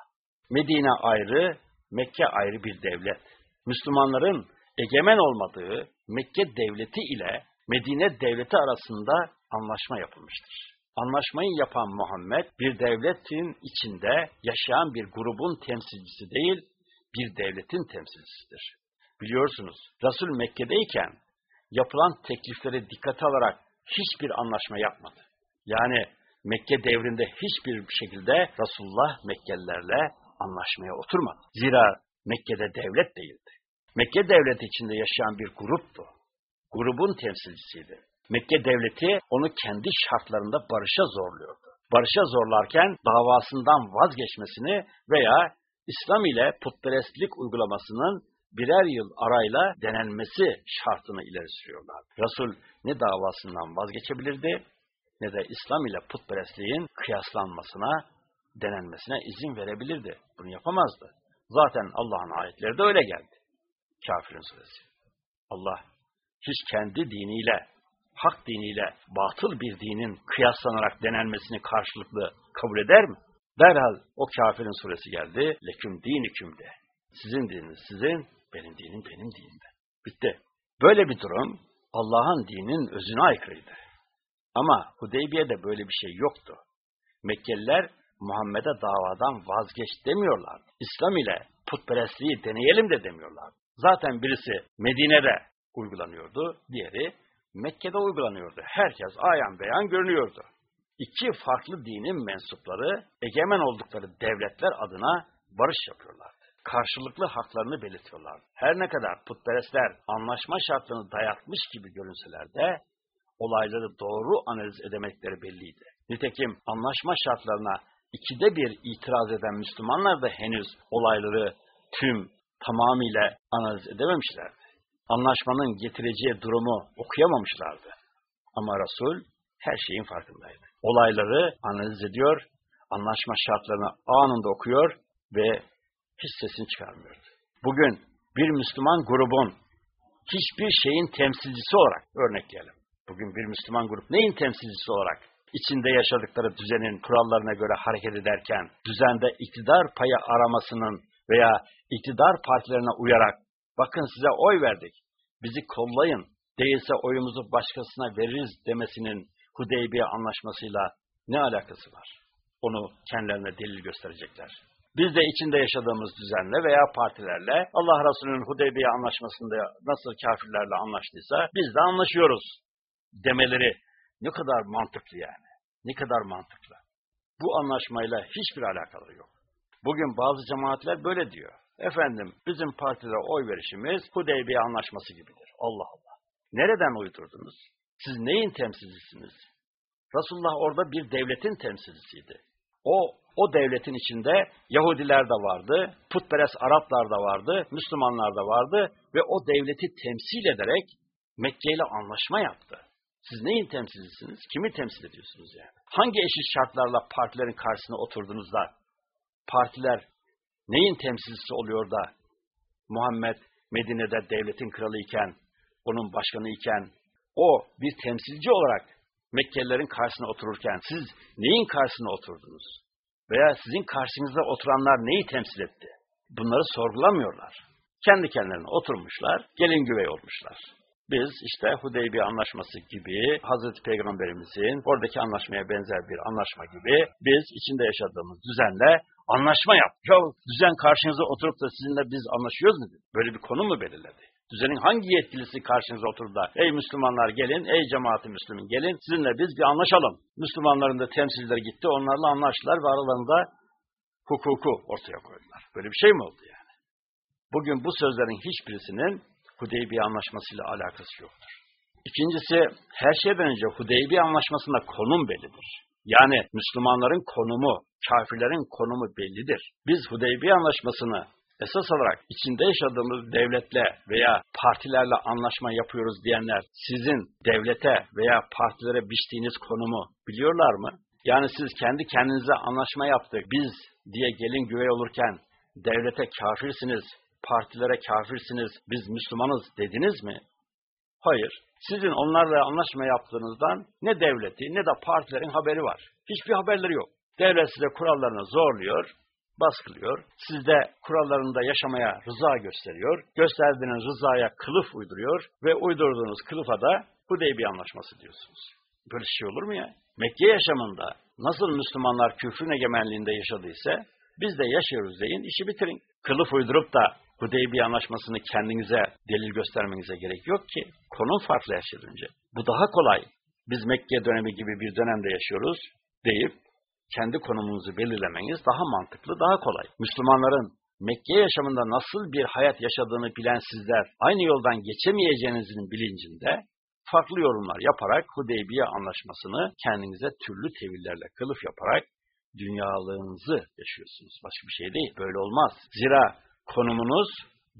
Medine ayrı, Mekke ayrı bir devlet. Müslümanların egemen olmadığı Mekke devleti ile Medine devleti arasında anlaşma yapılmıştır. Anlaşmayı yapan Muhammed bir devletin içinde yaşayan bir grubun temsilcisi değil, bir devletin temsilcisidir. Biliyorsunuz Resul Mekke'deyken yapılan teklifleri dikkate alarak hiçbir anlaşma yapmadı. Yani Mekke devrinde hiçbir şekilde Resulullah Mekkelilerle anlaşmaya oturmadı. Zira Mekke'de devlet değildi. Mekke devleti içinde yaşayan bir gruptu. Grubun temsilcisiydi. Mekke devleti onu kendi şartlarında barışa zorluyordu. Barışa zorlarken davasından vazgeçmesini veya İslam ile putperestlik uygulamasının birer yıl arayla denenmesi şartını ileri sürüyorlar. Resul ne davasından vazgeçebilirdi ne de İslam ile putperestliğin kıyaslanmasına, denenmesine izin verebilirdi. Bunu yapamazdı. Zaten Allah'ın ayetleri de öyle geldi. Kafirin suresi. Allah hiç kendi diniyle hak diniyle batıl bir dinin kıyaslanarak denenmesini karşılıklı kabul eder mi? Derhal o kafirin suresi geldi. Leküm diniküm de. Sizin dininiz sizin, benim dinim benim dinim. Bitti. Böyle bir durum Allah'ın dininin özüne aykırıydı. Ama Hudeybiye'de böyle bir şey yoktu. Mekkeliler Muhammed'e davadan vazgeç demiyorlar. İslam ile putperestliği deneyelim de demiyorlar. Zaten birisi Medine'de uygulanıyordu, diğeri Mekke'de uygulanıyordu. Herkes ayan beyan görünüyordu. İki farklı dinin mensupları egemen oldukları devletler adına barış yapıyorlardı. karşılıklı haklarını belirtiyorlar. Her ne kadar putperestler anlaşma şartlarını dayatmış gibi görünseler de olayları doğru analiz edemekleri belliydi. Nitekim anlaşma şartlarına ikide bir itiraz eden Müslümanlar da henüz olayları tüm tamamıyla analiz edememişlerdi. Anlaşmanın getireceği durumu okuyamamışlardı. Ama Resul her şeyin farkındaydı. Olayları analiz ediyor, anlaşma şartlarını anında okuyor ve hiç sesini çıkarmıyordu. Bugün bir Müslüman grubun hiçbir şeyin temsilcisi olarak örnekleyelim. Bugün bir Müslüman grup neyin temsilcisi olarak içinde yaşadıkları düzenin kurallarına göre hareket ederken düzende iktidar payı aramasının veya iktidar partilerine uyarak bakın size oy verdik, bizi kollayın, değilse oyumuzu başkasına veririz demesinin Hudeybiye anlaşmasıyla ne alakası var? Onu kendilerine delil gösterecekler. Biz de içinde yaşadığımız düzenle veya partilerle Allah Resulü'nün Hudeybiye anlaşmasında nasıl kafirlerle anlaştıysa biz de anlaşıyoruz demeleri ne kadar mantıklı yani. Ne kadar mantıklı. Bu anlaşmayla hiçbir alakaları yok. Bugün bazı cemaatler böyle diyor. Efendim bizim partilere oy verişimiz Hudeybiye anlaşması gibidir. Allah Allah. Nereden uydurdunuz? Siz neyin temsilcisiniz? Resulullah orada bir devletin temsilcisiydi. O, o devletin içinde Yahudiler de vardı, putperest Araplar da vardı, Müslümanlar da vardı ve o devleti temsil ederek Mekke ile anlaşma yaptı. Siz neyin temsilcisiniz? Kimi temsil ediyorsunuz yani? Hangi eşit şartlarla partilerin karşısına oturdunuz da partiler neyin temsilcisi oluyor da Muhammed Medine'de devletin kralı iken, onun başkanı iken, o bir temsilci olarak Mekkelilerin karşısına otururken siz neyin karşısına oturdunuz? Veya sizin karşınızda oturanlar neyi temsil etti? Bunları sorgulamıyorlar. Kendi kendilerine oturmuşlar, gelin güvey olmuşlar. Biz işte Hudeybiye anlaşması gibi Hazreti Peygamberimizin oradaki anlaşmaya benzer bir anlaşma gibi biz içinde yaşadığımız düzenle anlaşma yap. Ya düzen karşınıza oturup da sizinle biz anlaşıyoruz mu? Böyle bir konu mu belirledi? Düzenin hangi yetkilisi karşınıza oturup da ey Müslümanlar gelin, ey cemaati Müslümin gelin sizinle biz bir anlaşalım. Müslümanların da temsilcileri gitti onlarla anlaştılar ve aralarında hukuku ortaya koydular. Böyle bir şey mi oldu yani? Bugün bu sözlerin hiçbirisinin Hudeybiye anlaşmasıyla alakası yoktur. İkincisi, her şeyden önce Hudeybiye anlaşmasında konum bellidir. Yani Müslümanların konumu, kafirlerin konumu bellidir. Biz Hudeybiye anlaşmasını esas olarak içinde yaşadığımız devletle veya partilerle anlaşma yapıyoruz diyenler sizin devlete veya partilere biçtiğiniz konumu biliyorlar mı? Yani siz kendi kendinize anlaşma yaptık, biz diye gelin güvey olurken devlete kafirsiniz, partilere kafirsiniz, biz Müslümanız dediniz mi? Hayır. Sizin onlarla anlaşma yaptığınızdan ne devleti ne de partilerin haberi var. Hiçbir haberleri yok. Devlet size kurallarını zorluyor, baskılıyor. Siz de kurallarında yaşamaya rıza gösteriyor. Gösterdiğiniz rızaya kılıf uyduruyor ve uydurduğunuz kılıfa da Hudeybiye anlaşması diyorsunuz. Böyle şey olur mu ya? Mekke yaşamında nasıl Müslümanlar küfrün egemenliğinde yaşadıysa biz de yaşıyoruz deyin, işi bitirin. Kılıf uydurup da Hudeybiye anlaşmasını kendinize delil göstermenize gerek yok ki. Konu farklı yaşayınca. Bu daha kolay. Biz Mekke dönemi gibi bir dönemde yaşıyoruz deyip kendi konumunuzu belirlemeniz daha mantıklı, daha kolay. Müslümanların Mekke yaşamında nasıl bir hayat yaşadığını bilen sizler aynı yoldan geçemeyeceğinizin bilincinde farklı yorumlar yaparak Hudeybiye anlaşmasını kendinize türlü tevillerle kılıf yaparak dünyalığınızı yaşıyorsunuz. Başka bir şey değil. Böyle olmaz. Zira konumunuz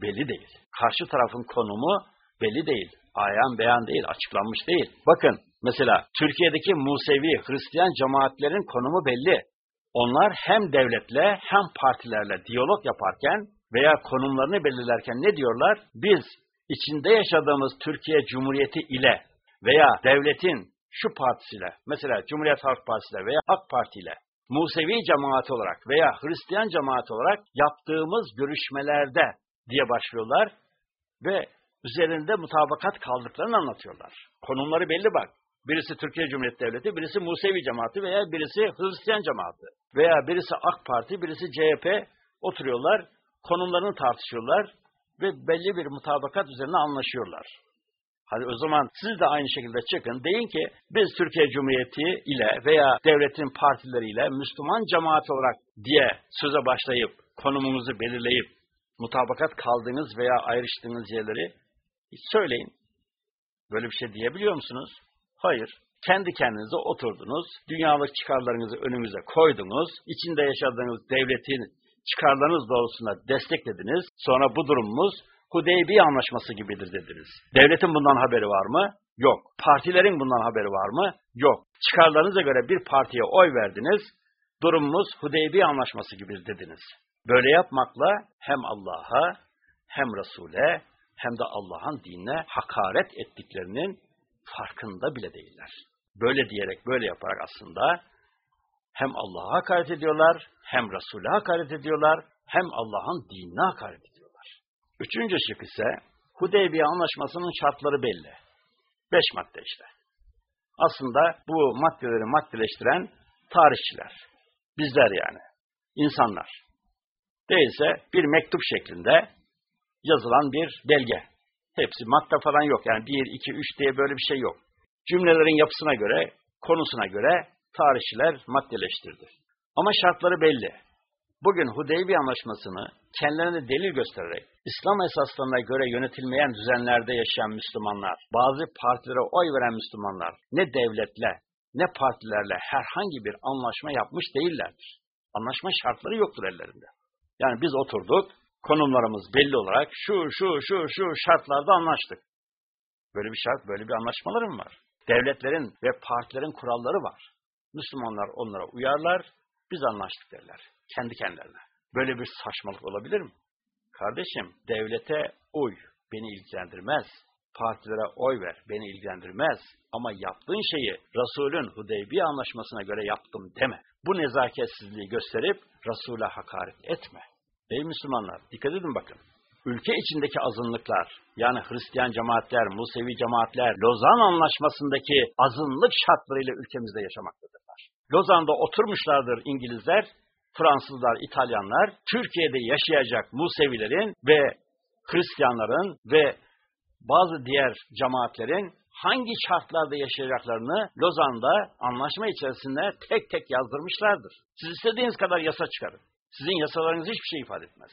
belli değil. Karşı tarafın konumu belli değil. Ayan beyan değil, açıklanmış değil. Bakın mesela Türkiye'deki Musevi, Hristiyan cemaatlerin konumu belli. Onlar hem devletle hem partilerle diyalog yaparken veya konumlarını belirlerken ne diyorlar? Biz içinde yaşadığımız Türkiye Cumhuriyeti ile veya devletin şu partisiyle, mesela Cumhuriyet Halk Partisi veya AK Parti Musevi cemaati olarak veya Hristiyan cemaati olarak yaptığımız görüşmelerde diye başlıyorlar ve üzerinde mutabakat kaldıklarını anlatıyorlar. Konumları belli bak. Birisi Türkiye Cumhuriyeti Devleti, birisi Musevi cemaati veya birisi Hristiyan cemaati veya birisi AK Parti, birisi CHP oturuyorlar, konumlarını tartışıyorlar ve belli bir mutabakat üzerine anlaşıyorlar. Hadi o zaman siz de aynı şekilde çıkın. Deyin ki biz Türkiye Cumhuriyeti ile veya devletin partileriyle Müslüman cemaat olarak diye söze başlayıp konumumuzu belirleyip mutabakat kaldığınız veya ayrıştığınız yerleri söyleyin. Böyle bir şey diyebiliyor musunuz? Hayır. Kendi kendinize oturdunuz, dünyalık çıkarlarınızı önümüze koydunuz, içinde yaşadığınız devletin çıkarlarınız doğrultusunda desteklediniz. Sonra bu durumumuz Hudeybiye anlaşması gibidir dediniz. Devletin bundan haberi var mı? Yok. Partilerin bundan haberi var mı? Yok. Çıkarlarınıza göre bir partiye oy verdiniz. Durumumuz Hudeybiye anlaşması gibidir dediniz. Böyle yapmakla hem Allah'a hem Resul'e hem de Allah'ın dinine hakaret ettiklerinin farkında bile değiller. Böyle diyerek, böyle yaparak aslında hem Allah'a hakaret ediyorlar, hem Resul'e hakaret ediyorlar, hem Allah'ın dinine hakaret ediyorlar. Üçüncü şık ise Hudeybiye Anlaşması'nın şartları belli. Beş madde işte. Aslında bu maddeleri maddeleştiren tarihçiler. Bizler yani. insanlar. Değilse bir mektup şeklinde yazılan bir belge. Hepsi madde falan yok. Yani bir, iki, üç diye böyle bir şey yok. Cümlelerin yapısına göre, konusuna göre tarihçiler maddeleştirdi. Ama şartları belli. Bugün Hudeybiye Anlaşması'nı kendilerine delil göstererek İslam esaslarına göre yönetilmeyen düzenlerde yaşayan Müslümanlar, bazı partilere oy veren Müslümanlar ne devletle ne partilerle herhangi bir anlaşma yapmış değillerdir. Anlaşma şartları yoktur ellerinde. Yani biz oturduk, konumlarımız belli olarak şu, şu, şu, şu şartlarda anlaştık. Böyle bir şart, böyle bir anlaşmalarım var. Devletlerin ve partilerin kuralları var. Müslümanlar onlara uyarlar, biz anlaştık derler. Kendi kendilerine. Böyle bir saçmalık olabilir mi? Kardeşim, devlete uy, beni ilgilendirmez. Partilere oy ver, beni ilgilendirmez. Ama yaptığın şeyi Resul'ün Hudeybiye anlaşmasına göre yaptım deme. Bu nezaketsizliği gösterip Resul'e hakaret etme. Ey Müslümanlar, dikkat edin bakın. Ülke içindeki azınlıklar, yani Hristiyan cemaatler, Musevi cemaatler, Lozan Anlaşması'ndaki azınlık şartlarıyla ülkemizde yaşamaktadırlar. Lozan'da oturmuşlardır İngilizler, Fransızlar, İtalyanlar, Türkiye'de yaşayacak Musevilerin ve Hristiyanların ve bazı diğer cemaatlerin hangi şartlarda yaşayacaklarını Lozan'da anlaşma içerisinde tek tek yazdırmışlardır. Siz istediğiniz kadar yasa çıkarın. Sizin yasalarınız hiçbir şey ifade etmez.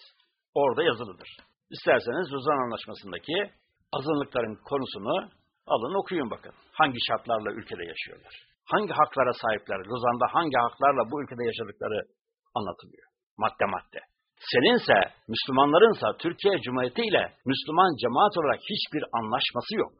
Orada yazılıdır. İsterseniz Lozan Anlaşması'ndaki azınlıkların konusunu alın okuyun bakın. Hangi şartlarla ülkede yaşıyorlar? Hangi haklara sahipler? Lozan'da hangi haklarla bu ülkede yaşadıkları anlatılıyor. Madde madde. Seninse, Müslümanlarınsa Türkiye Cumhuriyeti ile Müslüman cemaat olarak hiçbir anlaşması yok.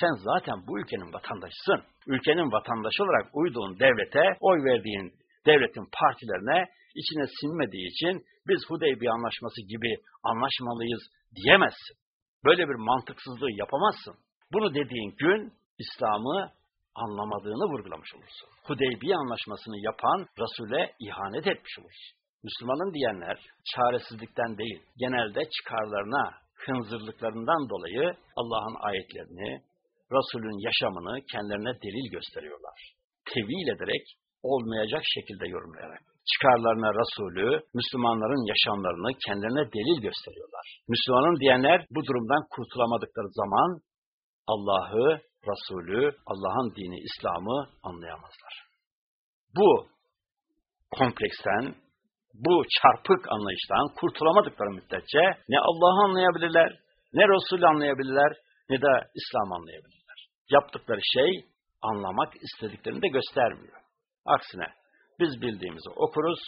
Sen zaten bu ülkenin vatandaşısın. Ülkenin vatandaşı olarak uyduğun devlete, oy verdiğin devletin partilerine içine sinmediği için biz Hudeybiye anlaşması gibi anlaşmalıyız diyemezsin. Böyle bir mantıksızlığı yapamazsın. Bunu dediğin gün İslam'ı anlamadığını vurgulamış olursun. Hudeybiye anlaşmasını yapan Resul'e ihanet etmiş olursun. Müslümanın diyenler çaresizlikten değil, genelde çıkarlarına, hınzırlıklarından dolayı Allah'ın ayetlerini, Resul'ün yaşamını kendilerine delil gösteriyorlar. Tevil ederek, olmayacak şekilde yorumlayarak. Çıkarlarına Resulü, Müslümanların yaşamlarını kendilerine delil gösteriyorlar. Müslümanın diyenler bu durumdan kurtulamadıkları zaman Allah'ı, Resulü, Allah'ın dini, İslam'ı anlayamazlar. Bu kompleksten, bu çarpık anlayıştan kurtulamadıkları müddetçe ne Allah'ı anlayabilirler, ne Resulü anlayabilirler, ne de İslam anlayabilirler. Yaptıkları şey anlamak istediklerini de göstermiyor. Aksine biz bildiğimizi okuruz,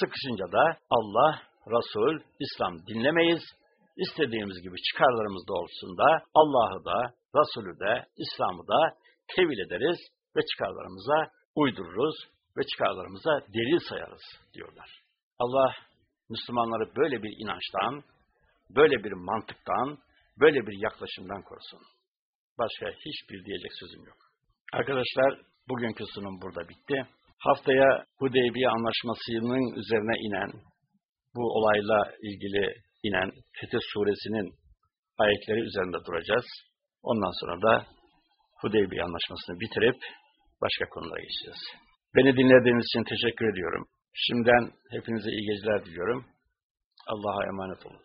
sıkışınca da Allah, Resul, İslam dinlemeyiz, istediğimiz gibi çıkarlarımız doğrultusunda Allah'ı da, Resulü de, İslam'ı da tevil ederiz ve çıkarlarımıza uydururuz ve çıkarlarımıza delil sayarız diyorlar. Allah Müslümanları böyle bir inançtan, böyle bir mantıktan, böyle bir yaklaşımdan korusun. Başka hiçbir diyecek sözüm yok. Arkadaşlar bugünkü sunum burada bitti. Haftaya Hudeybiye Anlaşması'nın üzerine inen, bu olayla ilgili inen Fetih Suresinin ayetleri üzerinde duracağız. Ondan sonra da Hudeybiye Anlaşması'nı bitirip başka konulara geçeceğiz. Beni dinlediğiniz için teşekkür ediyorum. Şimdiden hepinize iyi geceler diliyorum. Allah'a emanet olun.